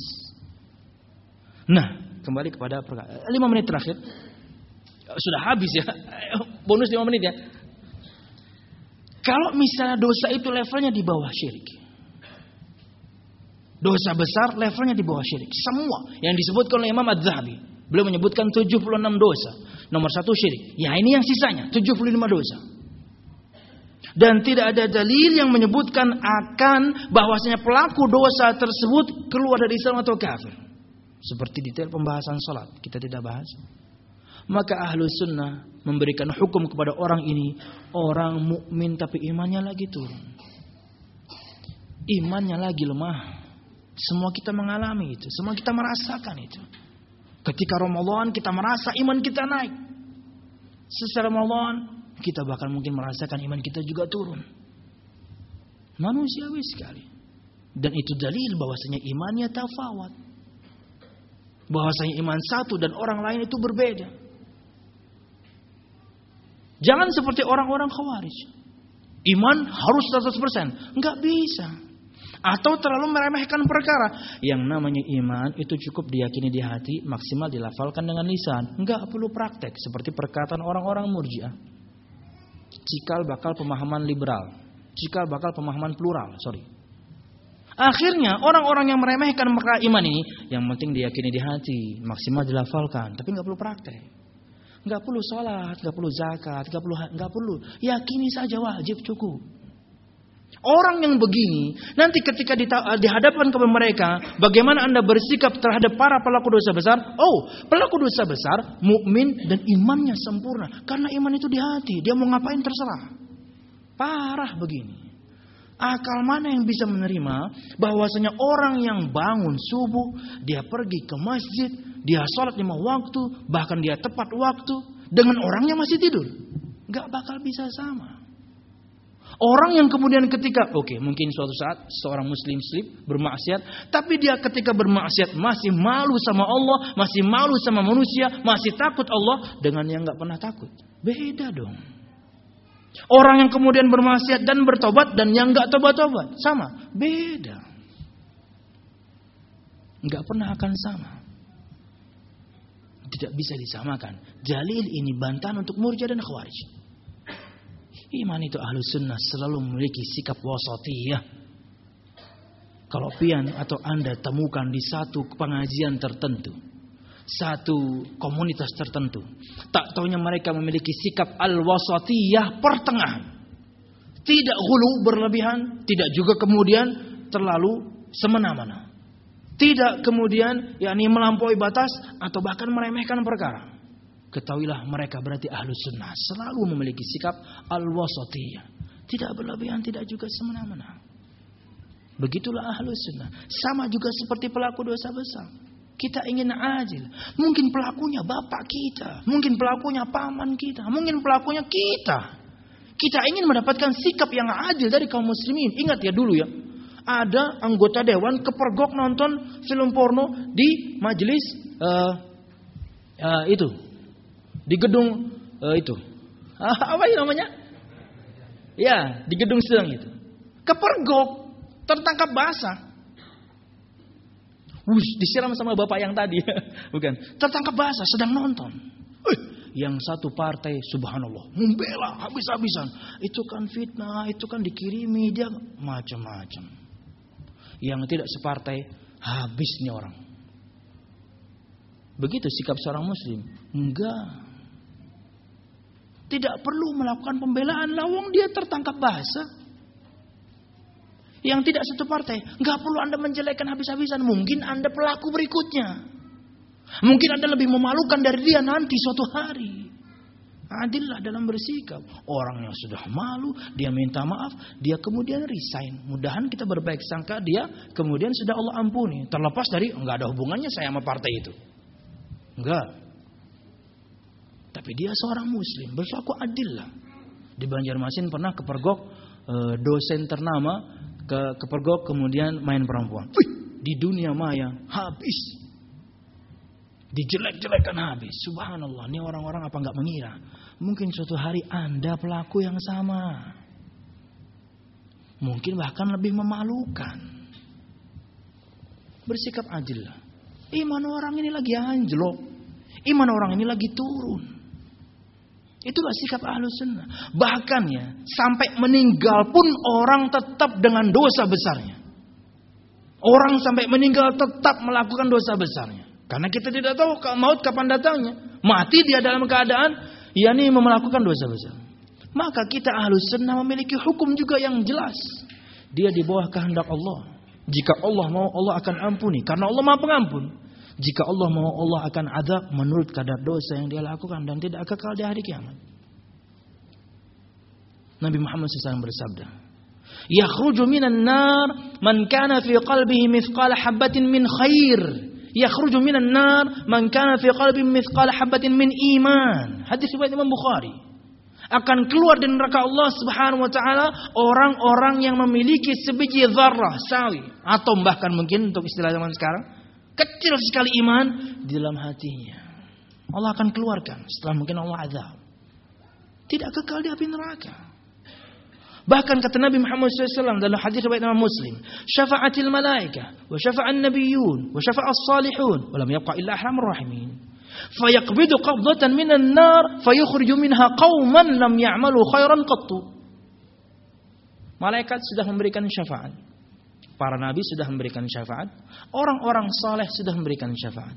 Nah, kembali kepada perkara. Lima menit terakhir. Sudah habis ya. Bonus lima menit ya. Kalau misalnya dosa itu levelnya di bawah syirik. Dosa besar levelnya di bawah syirik. Semua yang disebutkan oleh Imam Az-Zahabi. Beliau menyebutkan 76 dosa. Nomor satu syirik. Ya ini yang sisanya. 75 dosa. Dan tidak ada dalil yang menyebutkan akan bahwasanya pelaku dosa tersebut keluar dari Islam atau kafir. Seperti detail pembahasan salat. Kita tidak bahas. Maka ahlu sunnah memberikan hukum kepada orang ini. Orang mukmin tapi imannya lagi turun. Imannya lagi lemah. Semua kita mengalami itu. Semua kita merasakan itu. Ketika Ramadan kita merasa iman kita naik. Secara Ramadan kita bahkan mungkin merasakan iman kita juga turun. Manusiawi sekali. Dan itu dalil bahwasanya imannya tafawat. Bahwasanya iman satu dan orang lain itu berbeda. Jangan seperti orang-orang khawarij. Iman harus 100%. Enggak bisa. Atau terlalu meremehkan perkara. Yang namanya iman itu cukup diyakini di hati, maksimal dilafalkan dengan lisan. Enggak perlu praktek seperti perkataan orang-orang murjiah. Cikal bakal pemahaman liberal. Cikal bakal pemahaman plural, sorry. Akhirnya orang-orang yang meremehkan perkara iman ini, yang penting diyakini di hati, maksimal dilafalkan, tapi nggak perlu praktek. Nggak perlu sholat, nggak perlu zakat, nggak perlu nggak perlu. Yakini saja wajib cukup. Orang yang begini nanti ketika dihadapkan kepada mereka, bagaimana anda bersikap terhadap para pelaku dosa besar? Oh, pelaku dosa besar, mukmin dan imannya sempurna. Karena iman itu di hati, dia mau ngapain terserah. Parah begini. Akal mana yang bisa menerima bahwasanya orang yang bangun subuh, dia pergi ke masjid, dia sholat lima waktu, bahkan dia tepat waktu dengan orangnya masih tidur. Gak bakal bisa sama. Orang yang kemudian ketika, oke okay, mungkin suatu saat seorang muslim sleep bermaksiat, tapi dia ketika bermaksiat masih malu sama Allah, masih malu sama manusia, masih takut Allah dengan yang gak pernah takut. Beda dong. Orang yang kemudian bermaksiat dan bertobat dan yang gak tobat-tobat sama, beda. Gak pernah akan sama tidak bisa disamakan. Jalil ini bantahan untuk murja dan khawarij. Iman itu ahlu sunnah selalu memiliki sikap wasatiyah. Kalau pian atau anda temukan di satu pengajian tertentu. Satu komunitas tertentu. Tak taunya mereka memiliki sikap al-wasatiyah pertengahan. Tidak hulu berlebihan. Tidak juga kemudian terlalu semena-mena. Tidak kemudian yakni melampaui batas atau bahkan meremehkan perkara. Ketahuilah mereka berarti ahlu sunnah. Selalu memiliki sikap al-wasatiyah. Tidak berlebihan, tidak juga semena-mena. Begitulah ahlu sunnah. Sama juga seperti pelaku dosa besar. Kita ingin ajil. Mungkin pelakunya bapak kita. Mungkin pelakunya paman kita. Mungkin pelakunya kita. Kita ingin mendapatkan sikap yang adil dari kaum muslimin. Ingat ya dulu ya. Ada anggota dewan kepergok nonton film porno di majelis uh, uh, itu di gedung uh, itu. Apa yang namanya? Ya, di gedung sedang itu. Kepergok, tertangkap basah. Wush, disiram sama bapak yang tadi. Bukan. Tertangkap basah, sedang nonton. Uh, yang satu partai, subhanallah, membela habis-habisan. Itu kan fitnah, itu kan dikirimi, dia macam-macam. Yang tidak separtai, habisnya orang. Begitu sikap seorang muslim. Enggak. Tidak perlu melakukan pembelaan lawang dia tertangkap bahasa. Yang tidak satu partai. Nggak perlu Anda menjelekkan habis-habisan. Mungkin Anda pelaku berikutnya. Mungkin Anda lebih memalukan dari dia nanti suatu hari. Adillah dalam bersikap. Orang yang sudah malu, dia minta maaf, dia kemudian resign. Mudahan kita berbaik sangka dia kemudian sudah Allah ampuni. Terlepas dari nggak ada hubungannya saya sama partai itu. Enggak. Tapi dia seorang muslim, berlaku adil lah. Di Banjarmasin pernah kepergok e, dosen ternama ke kepergok kemudian main perempuan. Wih, di dunia maya habis. Dijelek-jelekan habis. Subhanallah, ini orang-orang apa nggak mengira? Mungkin suatu hari Anda pelaku yang sama. Mungkin bahkan lebih memalukan. Bersikap adil lah. Iman orang ini lagi anjlok. Iman orang ini lagi turun. Itulah sikap ahlu sunnah. Bahkan ya, sampai meninggal pun orang tetap dengan dosa besarnya. Orang sampai meninggal tetap melakukan dosa besarnya. Karena kita tidak tahu maut kapan datangnya. Mati dia dalam keadaan yakni melakukan dosa besar. Maka kita ahlu sunnah memiliki hukum juga yang jelas. Dia di bawah kehendak Allah. Jika Allah mau Allah akan ampuni. Karena Allah maha pengampun. Jika Allah mau Allah akan adab menurut kadar dosa yang dia lakukan dan tidak kekal di hari kiamat. Nabi Muhammad SAW bersabda, "Yakhruju minan nar man kana fi qalbihi mithqala habatin min khair." Yakhruju minan nar man kana fi qalbihi mithqala habatin min iman. Hadis riwayat Imam Bukhari. Akan keluar dari neraka Allah Subhanahu wa taala orang-orang yang memiliki sebiji zarrah, sawi, atom bahkan mungkin untuk istilah zaman sekarang Kecil sekali iman di dalam hatinya. Allah akan keluarkan setelah mungkin Allah azab. Tidak kekal di api neraka. Bahkan kata Nabi Muhammad SAW dalam hadis riwayat Imam Muslim, syafa'atil malaika wa syafa'an nabiyyun wa syafa'as salihun wa lam yabqa illa ahramur rahimin. Fayaqbidu qabdatan minan nar fayukhriju minha qauman lam ya'malu khairan qattu. Malaikat sudah memberikan syafaat. Para nabi sudah memberikan syafaat, orang-orang saleh sudah memberikan syafaat.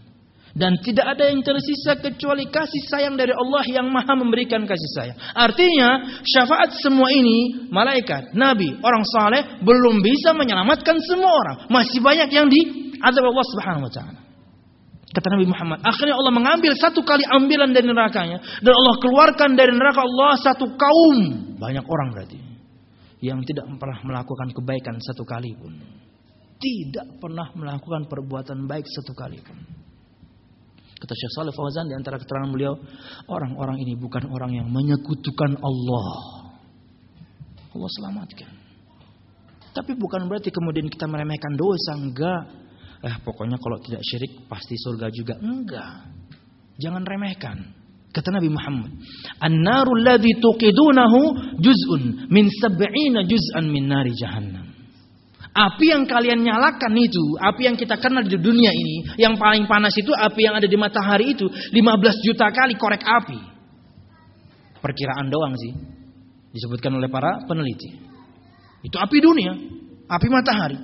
Dan tidak ada yang tersisa kecuali kasih sayang dari Allah yang maha memberikan kasih sayang. Artinya syafaat semua ini malaikat, nabi, orang saleh belum bisa menyelamatkan semua orang. Masih banyak yang diazab Allah Subhanahu wa taala. Kata Nabi Muhammad, akhirnya Allah mengambil satu kali ambilan dari nerakanya dan Allah keluarkan dari neraka Allah satu kaum, banyak orang berarti yang tidak pernah melakukan kebaikan satu kali pun. Tidak pernah melakukan perbuatan baik satu kali pun. Kata Syekh Saleh Fauzan di antara keterangan beliau, orang-orang ini bukan orang yang menyekutukan Allah. Allah selamatkan. Tapi bukan berarti kemudian kita meremehkan dosa, enggak. Eh pokoknya kalau tidak syirik pasti surga juga. Enggak. Jangan remehkan. Kata Nabi Muhammad, "An-naru alladhi tuqidunahu juz'un min sab'ina juz'an min nari jahannam." Api yang kalian nyalakan itu, api yang kita kenal di dunia ini, yang paling panas itu api yang ada di matahari itu 15 juta kali korek api. Perkiraan doang sih. Disebutkan oleh para peneliti. Itu api dunia, api matahari.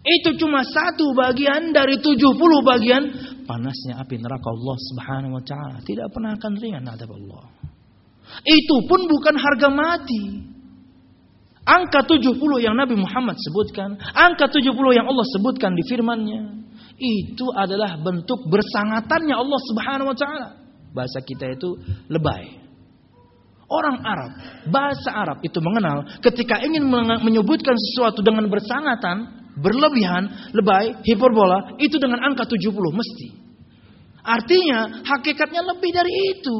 Itu cuma satu bagian dari 70 bagian panasnya api neraka Allah Subhanahu wa taala. Tidak pernah akan ringan adab Allah. Itu pun bukan harga mati. Angka 70 yang Nabi Muhammad sebutkan, angka 70 yang Allah sebutkan di firman-Nya, itu adalah bentuk bersangatannya Allah Subhanahu wa taala. Bahasa kita itu lebay. Orang Arab, bahasa Arab itu mengenal ketika ingin menyebutkan sesuatu dengan bersangatan, berlebihan, lebay, hiperbola, itu dengan angka 70 mesti. Artinya hakikatnya lebih dari itu.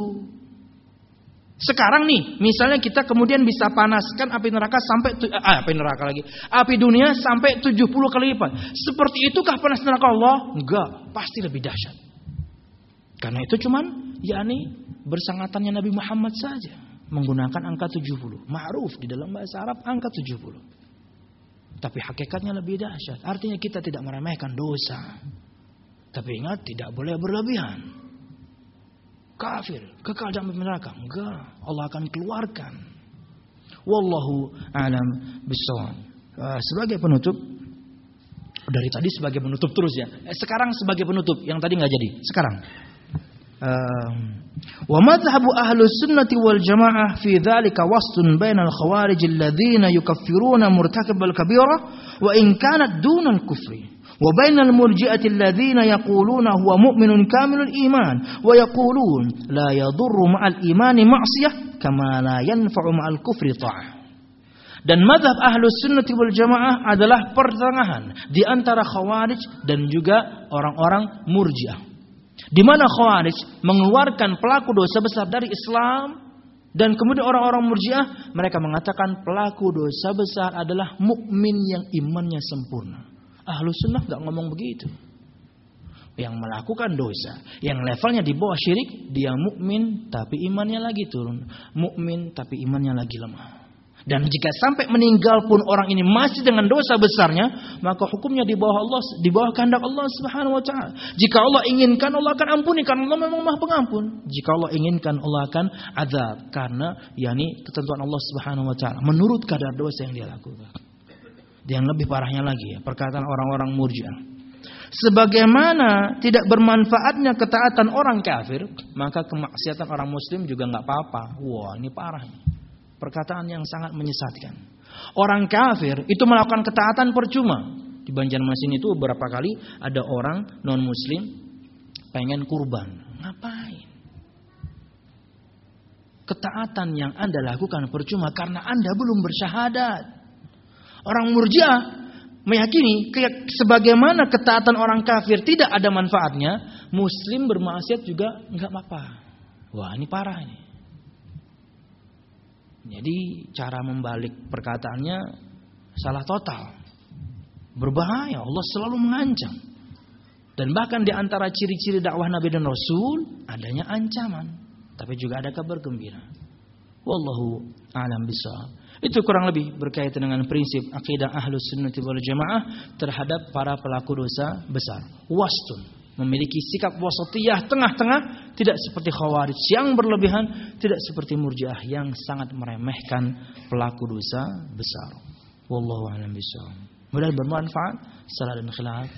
Sekarang nih, misalnya kita kemudian bisa panaskan api neraka sampai ah, api neraka lagi. Api dunia sampai 70 kali lipat. Seperti itukah panas neraka Allah? Enggak, pasti lebih dahsyat. Karena itu cuman yakni bersangatannya Nabi Muhammad saja menggunakan angka 70. Ma'ruf di dalam bahasa Arab angka 70. Tapi hakikatnya lebih dahsyat. Artinya kita tidak meremehkan dosa. Tapi ingat tidak boleh berlebihan. Kafir, kekal dalam neraka. Enggak, Allah akan keluarkan. Wallahu alam bisawab. Uh, sebagai penutup dari tadi sebagai penutup terus ya. Eh, sekarang sebagai penutup yang tadi nggak jadi. Sekarang ومذهب أهل السنة والجماعة في ذلك وسط بين الخوارج الذين يكفرون مرتكب الكبيرة وإن كانت دون الكفر وبين المرجئة الذين يقولون هو مؤمن كامل الإيمان ويقولون لا يضر مع الإيمان معصية كما لا ينفع مع الكفر طاعة Dan madhab ahlus sunnati wal jamaah adalah pertengahan di antara khawarij dan juga orang-orang murjiah. Di mana Khawarij mengeluarkan pelaku dosa besar dari Islam dan kemudian orang-orang Murji'ah mereka mengatakan pelaku dosa besar adalah mukmin yang imannya sempurna. Ahlu sunnah nggak ngomong begitu. Yang melakukan dosa, yang levelnya di bawah syirik, dia mukmin tapi imannya lagi turun. Mukmin tapi imannya lagi lemah. Dan jika sampai meninggal pun orang ini masih dengan dosa besarnya, maka hukumnya di bawah Allah, di bawah kehendak Allah Subhanahu wa taala. Jika Allah inginkan Allah akan ampuni karena Allah memang Maha Pengampun. Jika Allah inginkan Allah akan azab karena yakni ketentuan Allah Subhanahu wa taala menurut kadar dosa yang dia lakukan. Yang lebih parahnya lagi ya, perkataan orang-orang Murji'ah. Sebagaimana tidak bermanfaatnya ketaatan orang kafir, maka kemaksiatan orang muslim juga nggak apa-apa. Wah, ini parah. Perkataan yang sangat menyesatkan. Orang kafir itu melakukan ketaatan percuma. Di Banjarmasin itu beberapa kali ada orang non muslim pengen kurban. Ngapain? Ketaatan yang Anda lakukan percuma karena Anda belum bersyahadat. Orang murjiah meyakini sebagaimana ketaatan orang kafir tidak ada manfaatnya, muslim bermaksiat juga nggak apa-apa. Wah, ini parah ini. Jadi cara membalik perkataannya salah total. Berbahaya, Allah selalu mengancam. Dan bahkan di antara ciri-ciri dakwah Nabi dan Rasul adanya ancaman, tapi juga ada kabar gembira. Wallahu a'lam bishawab. Itu kurang lebih berkaitan dengan prinsip akidah Ahlus Sunnah wal Jamaah terhadap para pelaku dosa besar. Wastun memiliki sikap wasatiyah tengah-tengah, tidak seperti khawarij yang berlebihan, tidak seperti murjiah yang sangat meremehkan pelaku dosa besar. Wallahu a'lam bishawab. Mudah bermanfaat. Salah dan khilaf.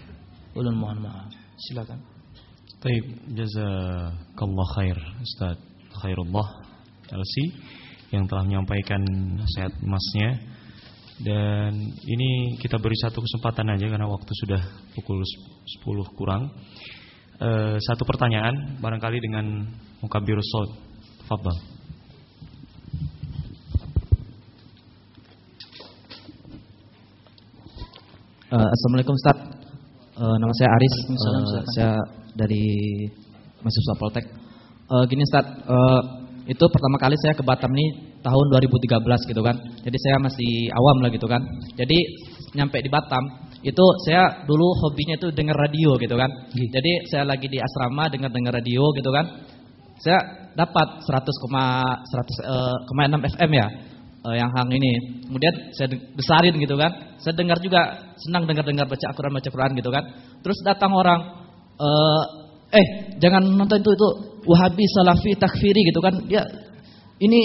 Ulun mohon maaf. Silakan. Baik, jazakallah khair Ustaz Khairullah LC yang telah menyampaikan nasihat emasnya dan ini kita beri satu kesempatan aja karena waktu sudah pukul 10 kurang e, satu pertanyaan barangkali dengan Mukabir Saud. Fadhal. Uh, Assalamualaikum Ustaz. Uh, nama saya Aris. Uh, saya dari mahasiswa Poltek. Uh, gini Ustaz, uh, itu pertama kali saya ke Batam nih tahun 2013 gitu kan. Jadi saya masih awam lah gitu kan. Jadi nyampe di Batam, itu saya dulu hobinya itu dengar radio gitu kan. Gitu. Jadi saya lagi di asrama dengar-dengar radio gitu kan. Saya dapat 100,100,6 uh, FM ya uh, yang hang ini. Kemudian saya besarin gitu kan. Saya dengar juga senang dengar-dengar baca Al-Qur'an baca Quran gitu kan. Terus datang orang uh, eh jangan nonton itu itu Wahabi Salafi Takfiri gitu kan. Dia ini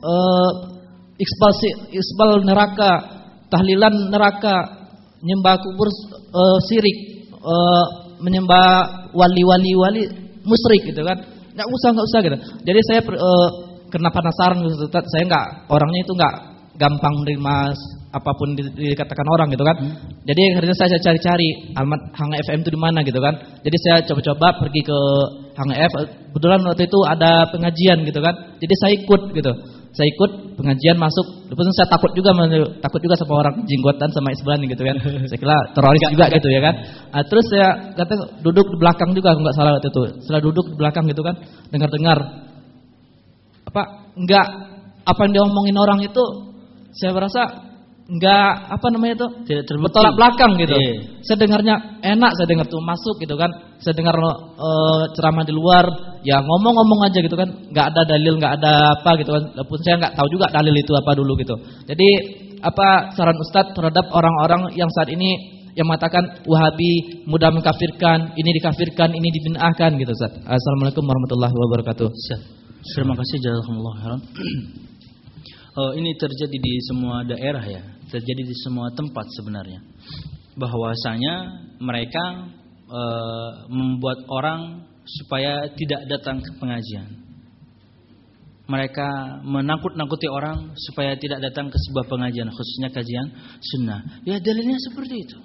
uh, iqbal iqbal neraka, tahlilan neraka, nyembah kubur uh, sirik, uh, menyembah wali-wali wali musyrik gitu kan. Enggak usah, enggak usah gitu. Jadi saya uh, kena penasaran gitu. Saya enggak orangnya itu enggak gampang menerima apa pun dikatakan orang gitu kan. Hmm. Jadi akhirnya saya cari-cari alamat Hang FM itu di mana gitu kan. Jadi saya coba-coba pergi ke Hang F. Kebetulan waktu itu ada pengajian gitu kan. Jadi saya ikut gitu. Saya ikut pengajian masuk. Terus saya takut juga takut juga sama orang jenggotan sama isban gitu kan. Saya kira teroris juga gitu ya kan. Nah, terus saya kata duduk di belakang juga nggak salah waktu itu. Setelah duduk di belakang gitu kan, dengar-dengar apa enggak apa yang diomongin orang itu saya merasa nggak apa namanya itu tidak terbukti bertolak belakang gitu. Yeah. Saya dengarnya enak, saya dengar tuh masuk gitu kan. Saya dengar uh, ceramah di luar, ya ngomong-ngomong aja gitu kan. nggak ada dalil, nggak ada apa gitu kan. Walaupun saya nggak tahu juga dalil itu apa dulu gitu. Jadi apa saran Ustadz terhadap orang-orang yang saat ini yang mengatakan Wahabi mudah mengkafirkan, ini dikafirkan, ini dibinahkan gitu Ustaz. Assalamualaikum warahmatullahi wabarakatuh. Terima kasih jazakumullah khairan. Oh, ini terjadi di semua daerah ya, terjadi di semua tempat sebenarnya. Bahwasanya mereka e, membuat orang supaya tidak datang ke pengajian. Mereka menakut-nakuti orang supaya tidak datang ke sebuah pengajian, khususnya kajian sunnah. Ya dalilnya seperti itu.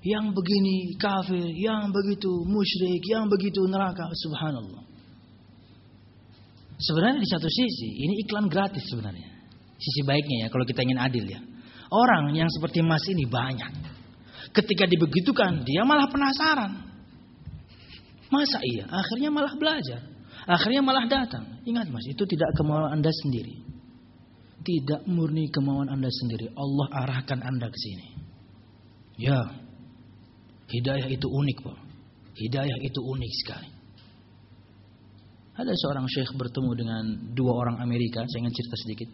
Yang begini kafir, yang begitu musyrik, yang begitu neraka, subhanallah. Sebenarnya di satu sisi ini iklan gratis sebenarnya. Sisi baiknya ya kalau kita ingin adil ya. Orang yang seperti Mas ini banyak. Ketika dibegitukan dia malah penasaran. Masa iya? Akhirnya malah belajar. Akhirnya malah datang. Ingat Mas, itu tidak kemauan Anda sendiri. Tidak murni kemauan Anda sendiri. Allah arahkan Anda ke sini. Ya. Hidayah itu unik, Pak. Hidayah itu unik sekali. Ada seorang syekh bertemu dengan dua orang Amerika, saya ingin cerita sedikit.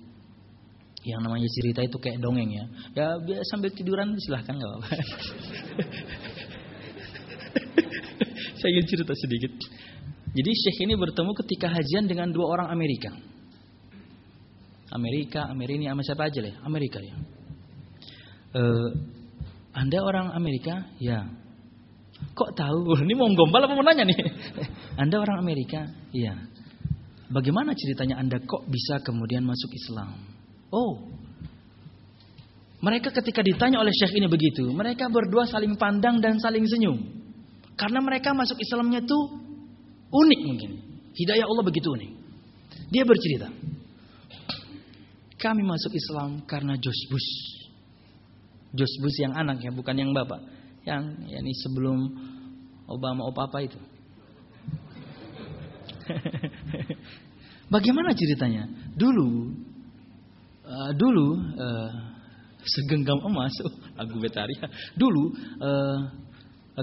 Yang namanya cerita itu kayak dongeng ya. Ya biar sambil tiduran silahkan nggak apa-apa. saya ingin cerita sedikit. Jadi syekh ini bertemu ketika hajian dengan dua orang Amerika. Amerika, Amerika ini sama siapa aja lah? Amerika ya. Uh, anda orang Amerika? Ya. Kok tahu? Ini mau gombal apa mau nanya nih? Anda orang Amerika? Iya. Bagaimana ceritanya Anda kok bisa kemudian masuk Islam? Oh. Mereka ketika ditanya oleh Syekh ini begitu, mereka berdua saling pandang dan saling senyum. Karena mereka masuk Islamnya itu unik mungkin. Hidayah Allah begitu unik. Dia bercerita. Kami masuk Islam karena Jos Bush. Jos Bush yang anak ya, bukan yang bapak yang yakni sebelum Obama Opapa itu. Bagaimana ceritanya? Dulu uh, dulu uh, segenggam emas oh, lagu Betaria. Dulu uh,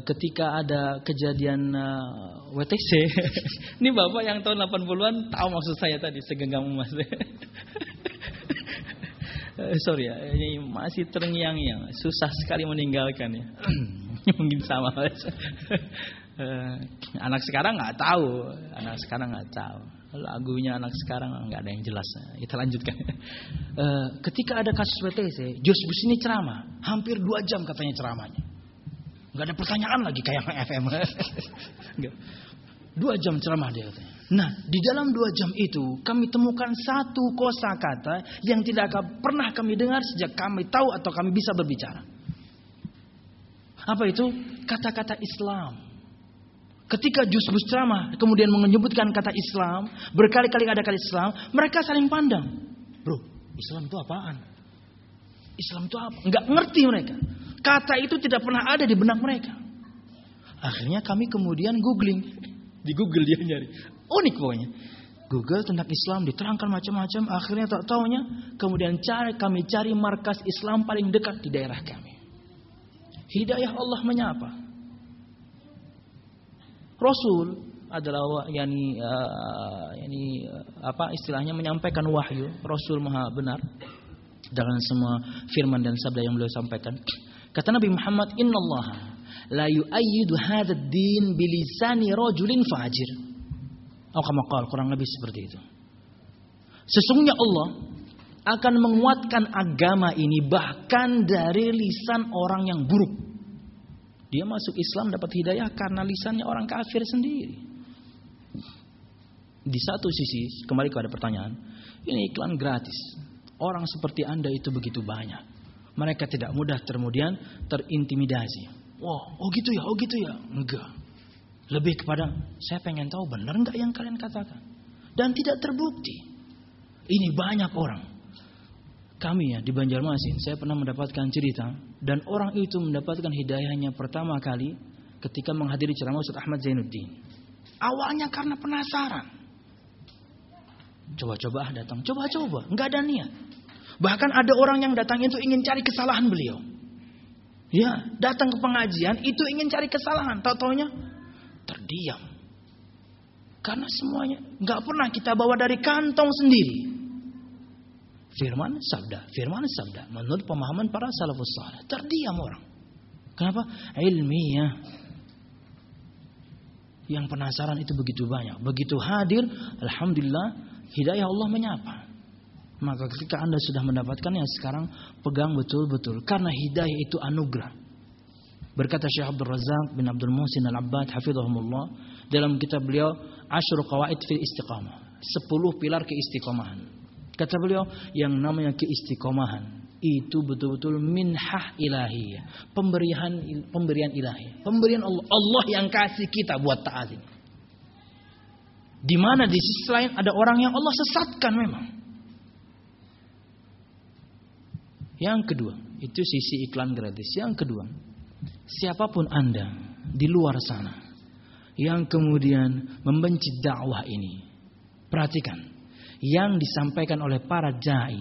ketika ada kejadian uh, WTC. Ini Bapak yang tahun 80-an tahu maksud saya tadi segenggam emas. Eh, sorry ya, ini masih terngiang-ngiang, susah sekali meninggalkan ya. Mungkin sama. Eh, anak sekarang nggak tahu, anak sekarang nggak tahu. Lagunya anak sekarang nggak ada yang jelas. Kita lanjutkan. Eh, ketika ada kasus WTC, Jos Bus ini ceramah, hampir dua jam katanya ceramahnya. Nggak ada pertanyaan lagi kayak FM. Dua jam ceramah dia katanya. Nah, di dalam dua jam itu kami temukan satu kosa kata yang tidak pernah kami dengar sejak kami tahu atau kami bisa berbicara. Apa itu? Kata-kata Islam. Ketika Jus Ceramah kemudian menyebutkan kata Islam, berkali-kali ada kata Islam, mereka saling pandang. Bro, Islam itu apaan? Islam itu apa? Enggak ngerti mereka. Kata itu tidak pernah ada di benak mereka. Akhirnya kami kemudian googling. Di Google dia nyari. Unik pokoknya. Google tentang Islam diterangkan macam-macam. Akhirnya tak tahunya kemudian cari kami cari markas Islam paling dekat di daerah kami. Hidayah Allah menyapa. Rasul adalah yani uh, yani uh, apa istilahnya menyampaikan wahyu. Rasul Maha benar dengan semua firman dan sabda yang beliau sampaikan. Kata Nabi Muhammad, Allah la yu'ayyidu hadzal din bilisani rajulin fajir." Kamu kurang lebih seperti itu. Sesungguhnya Allah akan menguatkan agama ini bahkan dari lisan orang yang buruk. Dia masuk Islam dapat hidayah karena lisannya orang kafir sendiri. Di satu sisi, kembali kepada pertanyaan, ini iklan gratis. Orang seperti Anda itu begitu banyak. Mereka tidak mudah kemudian terintimidasi. Wah, oh gitu ya, oh gitu ya. Enggak. Lebih kepada, saya pengen tahu benar enggak yang kalian katakan. Dan tidak terbukti. Ini banyak orang. Kami ya di Banjarmasin, saya pernah mendapatkan cerita dan orang itu mendapatkan hidayahnya pertama kali ketika menghadiri ceramah Ustaz Ahmad Zainuddin. Awalnya karena penasaran. Coba-coba ah datang, coba-coba, nggak ada niat. Bahkan ada orang yang datang itu ingin cari kesalahan beliau. Ya, datang ke pengajian itu ingin cari kesalahan, tahu taunya terdiam. Karena semuanya nggak pernah kita bawa dari kantong sendiri. Firman sabda, firman sabda. Menurut pemahaman para salafus saleh. Terdiam orang. Kenapa? Ilmiah. Yang penasaran itu begitu banyak. Begitu hadir, Alhamdulillah, hidayah Allah menyapa. Maka ketika anda sudah mendapatkannya sekarang, pegang betul-betul. Karena hidayah itu anugerah. Berkata Syekh Abdul Razak bin Abdul Muhsin Al-Abbad hafizahumullah dalam kitab beliau Asyru Qawaid fil Istiqamah. Sepuluh pilar keistiqomahan. Kata beliau, yang namanya keistiqomahan itu betul-betul minhah ilahi, pemberian pemberian ilahi, pemberian Allah, Allah yang kasih kita buat taat. Di mana di sisi lain ada orang yang Allah sesatkan memang. Yang kedua, itu sisi iklan gratis. Yang kedua, siapa pun Anda di luar sana yang kemudian membenci dakwah ini, perhatikan yang disampaikan oleh para jai,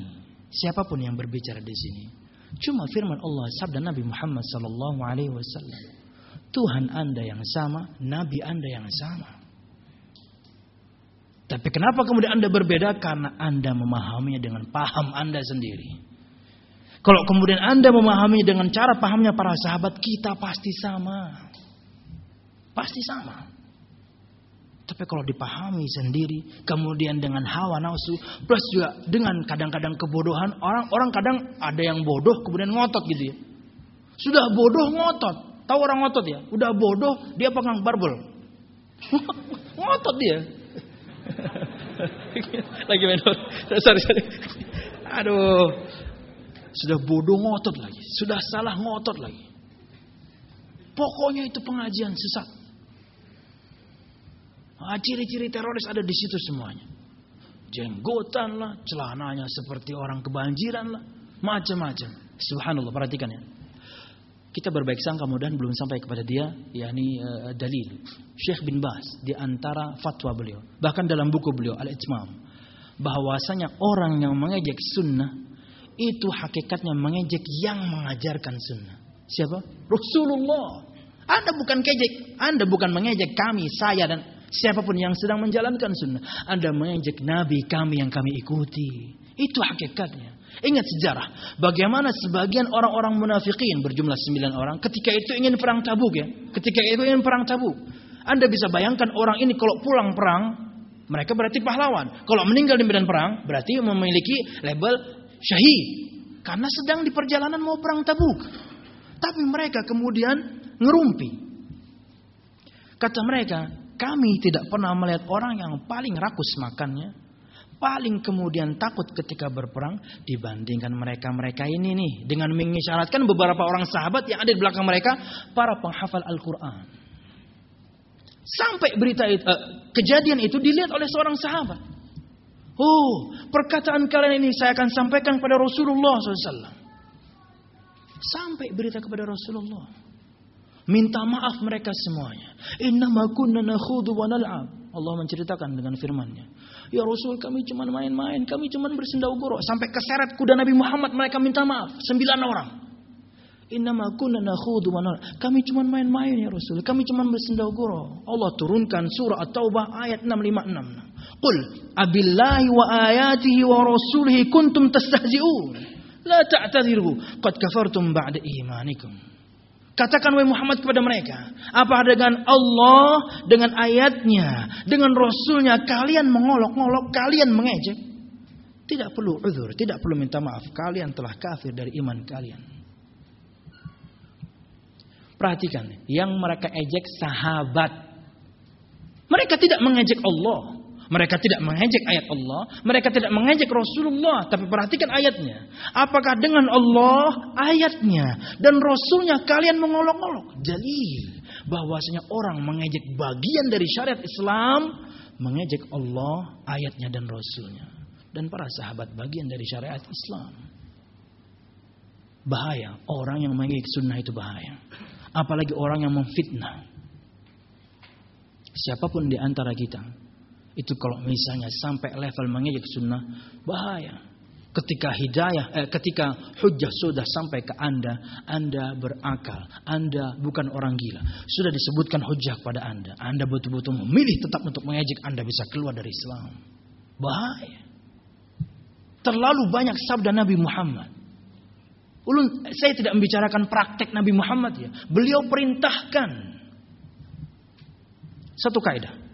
siapa pun yang berbicara di sini. Cuma firman Allah sabda Nabi Muhammad sallallahu alaihi wasallam. Tuhan Anda yang sama, nabi Anda yang sama. Tapi kenapa kemudian Anda berbeda? Karena Anda memahaminya dengan paham Anda sendiri. Kalau kemudian Anda memahami dengan cara pahamnya para sahabat, kita pasti sama. Pasti sama. Tapi kalau dipahami sendiri, kemudian dengan hawa nafsu, plus juga dengan kadang-kadang kebodohan, orang-orang kadang ada yang bodoh kemudian ngotot gitu ya. Sudah bodoh ngotot. Tahu orang ngotot ya? Udah bodoh dia pegang barbel. ngotot dia. lagi main sorry, sorry. Aduh. Sudah bodoh ngotot lagi. Sudah salah ngotot lagi. Pokoknya itu pengajian sesat. Ah, ciri-ciri teroris ada di situ semuanya. Jenggotan lah, celananya seperti orang kebanjiran lah, macam-macam. Subhanallah, perhatikan ya. Kita berbaik sangka mudah belum sampai kepada dia, yakni uh, dalil. Syekh bin Bas di antara fatwa beliau, bahkan dalam buku beliau Al-Itmam, bahwasanya orang yang mengejek sunnah itu hakikatnya mengejek yang mengajarkan sunnah. Siapa? Rasulullah. Anda bukan kejek, Anda bukan mengejek kami, saya dan Siapa pun yang sedang menjalankan sunnah. Anda mengejek Nabi kami yang kami ikuti. Itu hakikatnya. Ingat sejarah. Bagaimana sebagian orang-orang munafikin berjumlah sembilan orang. Ketika itu ingin perang tabuk ya. Ketika itu ingin perang tabuk. Anda bisa bayangkan orang ini kalau pulang perang. Mereka berarti pahlawan. Kalau meninggal di medan perang. Berarti memiliki label syahid. Karena sedang di perjalanan mau perang tabuk. Tapi mereka kemudian ngerumpi. Kata mereka, kami tidak pernah melihat orang yang paling rakus makannya, paling kemudian takut ketika berperang dibandingkan mereka-mereka ini nih dengan mengisyaratkan beberapa orang sahabat yang ada di belakang mereka para penghafal Al-Qur'an. Sampai berita itu, uh, kejadian itu dilihat oleh seorang sahabat. Oh, perkataan kalian ini saya akan sampaikan pada Rasulullah SAW. Sampai berita kepada Rasulullah. Minta maaf mereka semuanya. Innama kunna nakhudu wa nal'ab. Allah menceritakan dengan firman-Nya. Ya Rasul kami cuma main-main, kami cuma bersendau goro. Sampai keseret kuda Nabi Muhammad mereka minta maaf. Sembilan orang. Innama kunna nakhudu wa nal'ab. Kami cuma main-main ya Rasul. Kami cuma bersendau goro. Allah turunkan surah At-Taubah ayat 656. Qul abillahi wa ayatihi wa rasulihi kuntum tastahzi'un. La ta'tadiru qad kafartum ba'da imanikum. Katakan wahai Muhammad kepada mereka, apa dengan Allah, dengan ayatnya, dengan Rasulnya kalian mengolok-ngolok, kalian mengejek? Tidak perlu uzur, tidak perlu minta maaf. Kalian telah kafir dari iman kalian. Perhatikan, yang mereka ejek sahabat. Mereka tidak mengejek Allah. Mereka tidak mengejek ayat Allah, mereka tidak mengejek Rasulullah, tapi perhatikan ayatnya. Apakah dengan Allah ayatnya dan Rasulnya kalian mengolok-olok? Jadi bahwasanya orang mengejek bagian dari syariat Islam, mengejek Allah, ayatnya dan Rasulnya. Dan para sahabat bagian dari syariat Islam. Bahaya, orang yang mengejek sunnah itu bahaya. Apalagi orang yang memfitnah. Siapa pun di antara kita itu kalau misalnya sampai level mengejek sunnah, bahaya. Ketika hidayah, eh, ketika hujah sudah sampai ke anda, anda berakal, anda bukan orang gila. Sudah disebutkan hujah kepada anda, anda betul-betul memilih tetap untuk mengejek, anda bisa keluar dari Islam. Bahaya. Terlalu banyak sabda Nabi Muhammad. Ulun, saya tidak membicarakan praktek Nabi Muhammad ya. Beliau perintahkan satu kaidah.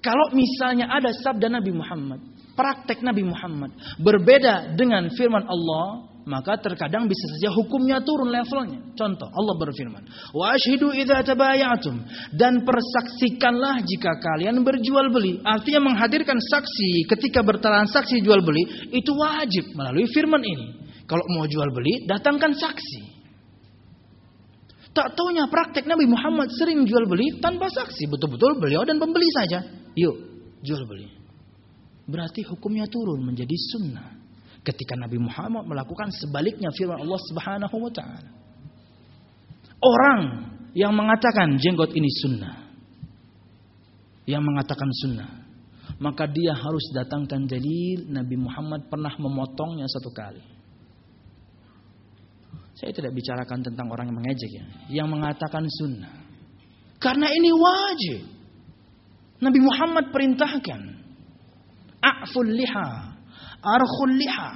Kalau misalnya ada sabda Nabi Muhammad, praktek Nabi Muhammad berbeda dengan firman Allah, maka terkadang bisa saja hukumnya turun levelnya. Contoh, Allah berfirman, "Wa asyhidu idza tabayatum" dan persaksikanlah jika kalian berjual beli. Artinya menghadirkan saksi ketika bertransaksi jual beli itu wajib melalui firman ini. Kalau mau jual beli, datangkan saksi. Tak taunya praktek Nabi Muhammad sering jual beli tanpa saksi. Betul-betul beliau dan pembeli saja. Yuk, jual beli. Berarti hukumnya turun menjadi sunnah. Ketika Nabi Muhammad melakukan sebaliknya firman Allah Subhanahu wa taala. Orang yang mengatakan jenggot ini sunnah. Yang mengatakan sunnah. Maka dia harus datangkan dalil Nabi Muhammad pernah memotongnya satu kali. Saya tidak bicarakan tentang orang yang mengejek ya, yang mengatakan sunnah. Karena ini wajib. Nabi Muhammad perintahkan. A'ful liha, arkhul liha.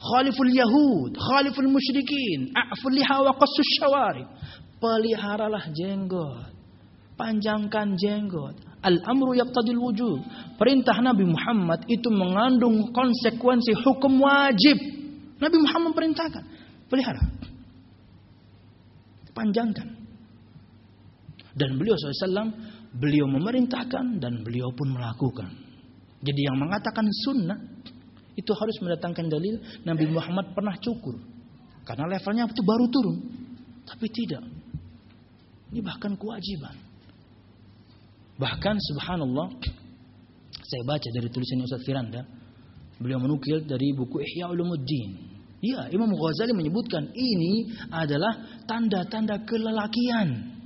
Khaliful Yahud, khaliful musyrikin, a'ful liha wa qassus syawari. Peliharalah jenggot. Panjangkan jenggot. Al-amru yaqtadil wujud. Perintah Nabi Muhammad itu mengandung konsekuensi hukum wajib. Nabi Muhammad perintahkan pelihara. Panjangkan. Dan beliau SAW, beliau memerintahkan dan beliau pun melakukan. Jadi yang mengatakan sunnah, itu harus mendatangkan dalil Nabi Muhammad pernah cukur. Karena levelnya itu baru turun. Tapi tidak. Ini bahkan kewajiban. Bahkan subhanallah, saya baca dari tulisan Ustaz Firanda, beliau menukil dari buku Ihya Ulumuddin. Ya, Imam Ghazali menyebutkan ini adalah tanda-tanda kelelakian.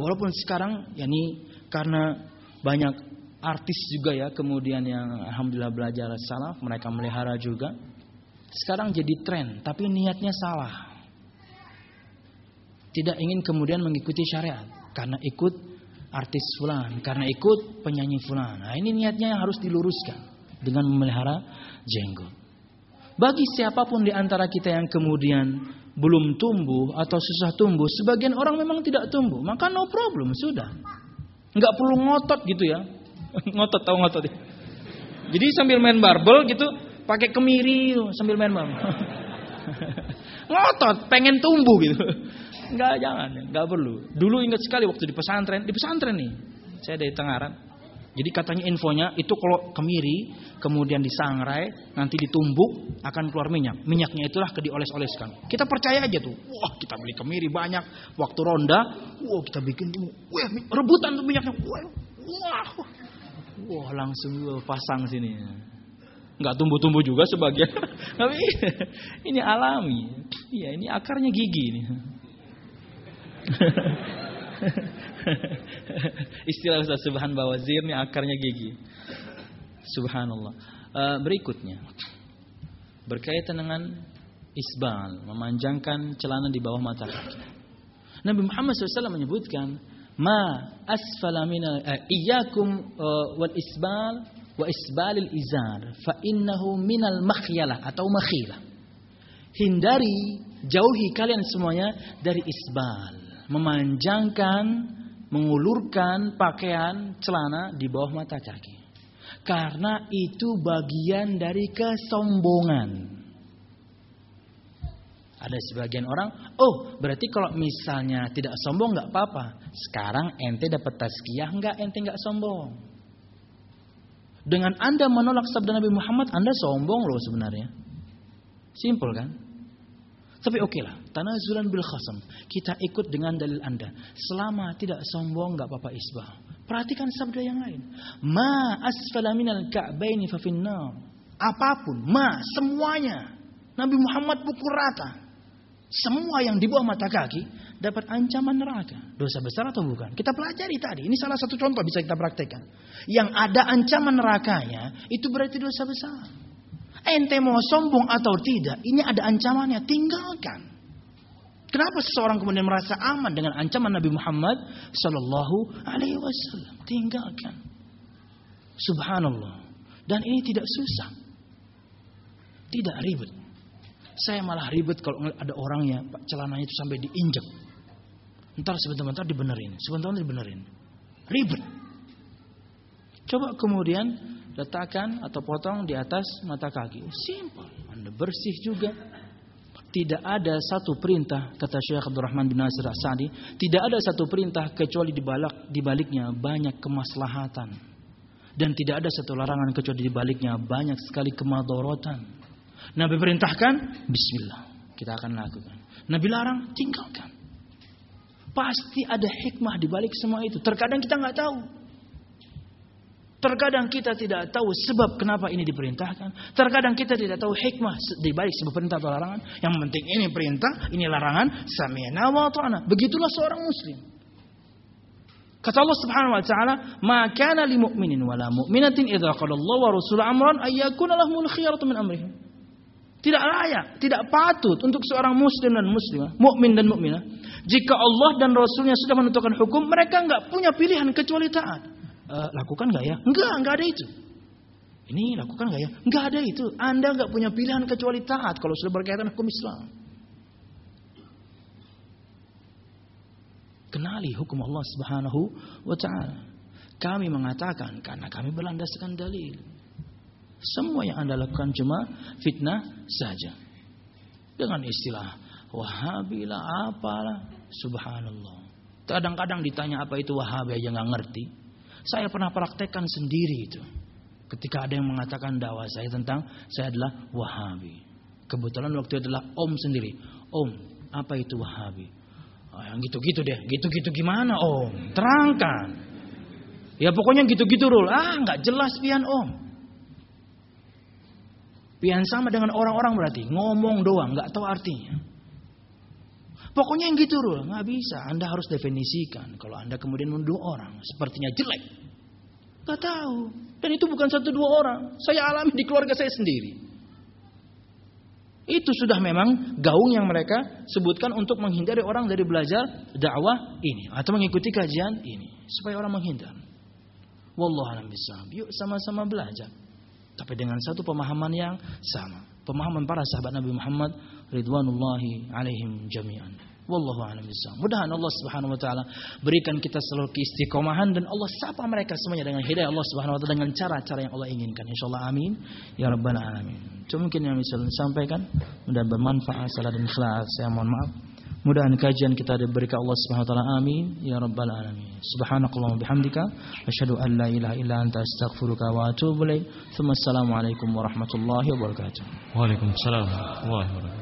Walaupun sekarang yakni karena banyak artis juga ya kemudian yang alhamdulillah belajar salaf, mereka melihara juga. Sekarang jadi tren, tapi niatnya salah. Tidak ingin kemudian mengikuti syariat karena ikut artis fulan, karena ikut penyanyi fulan. Nah, ini niatnya yang harus diluruskan dengan memelihara jenggot. Bagi siapa pun di antara kita yang kemudian belum tumbuh atau susah tumbuh, sebagian orang memang tidak tumbuh, maka no problem, sudah. Nggak perlu ngotot gitu ya. ngotot tahu ngotot ya. Jadi sambil main barbel gitu, pakai kemiri sambil main barbel. ngotot, pengen tumbuh gitu. Enggak, jangan, enggak perlu. Dulu ingat sekali waktu di pesantren, di pesantren nih. Saya dari Tengaran. Jadi katanya infonya itu kalau kemiri kemudian disangrai nanti ditumbuk akan keluar minyak. Minyaknya itulah ke dioles-oleskan. Kita percaya aja tuh. Wah kita beli kemiri banyak. Waktu ronda, wah kita bikin. Wah rebutan tuh minyaknya. Wah, wah, wah langsung pasang sini. Nggak tumbuh-tumbuh juga sebagian. Tapi ini alami. Iya ini akarnya gigi ini. Istilah Ustaz Subhan Bawazir ini akarnya gigi. Subhanallah. Uh, berikutnya berkaitan dengan isbal, memanjangkan celana di bawah mata kaki. Nabi Muhammad SAW menyebutkan, "Ma asfala min uh, iyyakum uh, wal isbal wa isbalil izar fa innahu minal makhyalah atau makhilah." Hindari, jauhi kalian semuanya dari isbal, memanjangkan mengulurkan pakaian celana di bawah mata kaki. Karena itu bagian dari kesombongan. Ada sebagian orang, oh berarti kalau misalnya tidak sombong nggak apa-apa. Sekarang ente dapat tazkiyah nggak ente nggak sombong. Dengan anda menolak sabda Nabi Muhammad, anda sombong loh sebenarnya. Simpel kan? Tapi oke lah, tanazulan bil khasam. Kita ikut dengan dalil anda. Selama tidak sombong nggak apa-apa isbah. Perhatikan sabda yang lain. Ma asfala minal ka'baini fa Apa pun, ma semuanya. Nabi Muhammad pukul rata. Semua yang di bawah mata kaki dapat ancaman neraka. Dosa besar atau bukan? Kita pelajari tadi. Ini salah satu contoh bisa kita praktekkan. Yang ada ancaman nerakanya itu berarti dosa besar. Ente mau sombong atau tidak, ini ada ancamannya. Tinggalkan. Kenapa seseorang kemudian merasa aman dengan ancaman Nabi Muhammad Sallallahu Alaihi Wasallam? Tinggalkan. Subhanallah. Dan ini tidak susah. Tidak ribet. Saya malah ribet kalau ada orangnya celananya itu sampai diinjek. Ntar sebentar-bentar dibenerin, sebentar dibenerin. Ribet. Coba kemudian letakkan atau potong di atas mata kaki. Simple. Anda bersih juga. Tidak ada satu perintah kata Syekh Abdurrahman bin Nasir As-Sa'di, tidak ada satu perintah kecuali di balik di baliknya banyak kemaslahatan. Dan tidak ada satu larangan kecuali di baliknya banyak sekali kemadorotan. Nabi perintahkan, bismillah, kita akan lakukan. Nabi larang, tinggalkan. Pasti ada hikmah di balik semua itu. Terkadang kita nggak tahu. Terkadang kita tidak tahu sebab kenapa ini diperintahkan. Terkadang kita tidak tahu hikmah di balik sebab perintah atau larangan. Yang penting ini perintah, ini larangan. Sami'na wa ta'ana. Begitulah seorang muslim. Kata Allah Subhanahu wa taala, "Ma kana lil mu'minin wala mu'minatin idza qala Allah wa rasuluhu amran ay yakuna lahumul khiyaratu min amrihim." Tidak layak, tidak patut untuk seorang muslim dan muslimah, mukmin dan mukminah. Jika Allah dan Rasulnya sudah menentukan hukum, mereka nggak punya pilihan kecuali taat. E, lakukan nggak ya? Enggak, nggak ada itu. Ini lakukan nggak ya? Nggak ada itu. Anda nggak punya pilihan kecuali taat kalau sudah berkaitan hukum Islam. Kenali hukum Allah Subhanahu wa taala. Kami mengatakan karena kami berlandaskan dalil. Semua yang Anda lakukan cuma fitnah saja. Dengan istilah Wahabi lah apalah. Subhanallah. Kadang-kadang ditanya apa itu Wahabi aja nggak ngerti. Saya pernah praktekkan sendiri itu. Ketika ada yang mengatakan dakwah saya tentang saya adalah Wahabi. Kebetulan waktu itu adalah Om sendiri. Om, apa itu Wahabi? Oh, yang gitu-gitu deh. Gitu-gitu gimana Om? Terangkan. Ya pokoknya gitu-gitu rul. Ah nggak jelas pian Om. Pian sama dengan orang-orang berarti ngomong doang, nggak tahu artinya. Pokoknya yang gitu loh, nggak bisa. Anda harus definisikan. Kalau Anda kemudian menuduh orang sepertinya jelek, nggak tahu. Dan itu bukan satu dua orang. Saya alami di keluarga saya sendiri. Itu sudah memang gaung yang mereka sebutkan untuk menghindari orang dari belajar dakwah ini atau mengikuti kajian ini supaya orang menghindar. Wallahu Yuk sama-sama belajar tapi dengan satu pemahaman yang sama. Pemahaman para sahabat Nabi Muhammad ridwanullahi alaihim jami'an. Wallahu a'lam bishawab. Mudahan Allah Subhanahu wa taala berikan kita selalu keistiqomahan dan Allah sapa mereka semuanya dengan hidayah Allah Subhanahu wa taala dengan cara-cara yang Allah inginkan. Insyaallah amin ya rabbal alamin. Itu mungkin yang bisa sampaikan. Mudah bermanfaat salah dan ikhlas. Saya mohon maaf. Mudahan kajian kita diberikan Allah Subhanahu wa taala. Amin ya rabbal alamin. Subhanakallahumma bihamdika asyhadu an la ilaha illa anta astaghfiruka wa atubu ilaik. Assalamualaikum warahmatullahi wabarakatuh. Waalaikumsalam warahmatullahi wabarakatuh.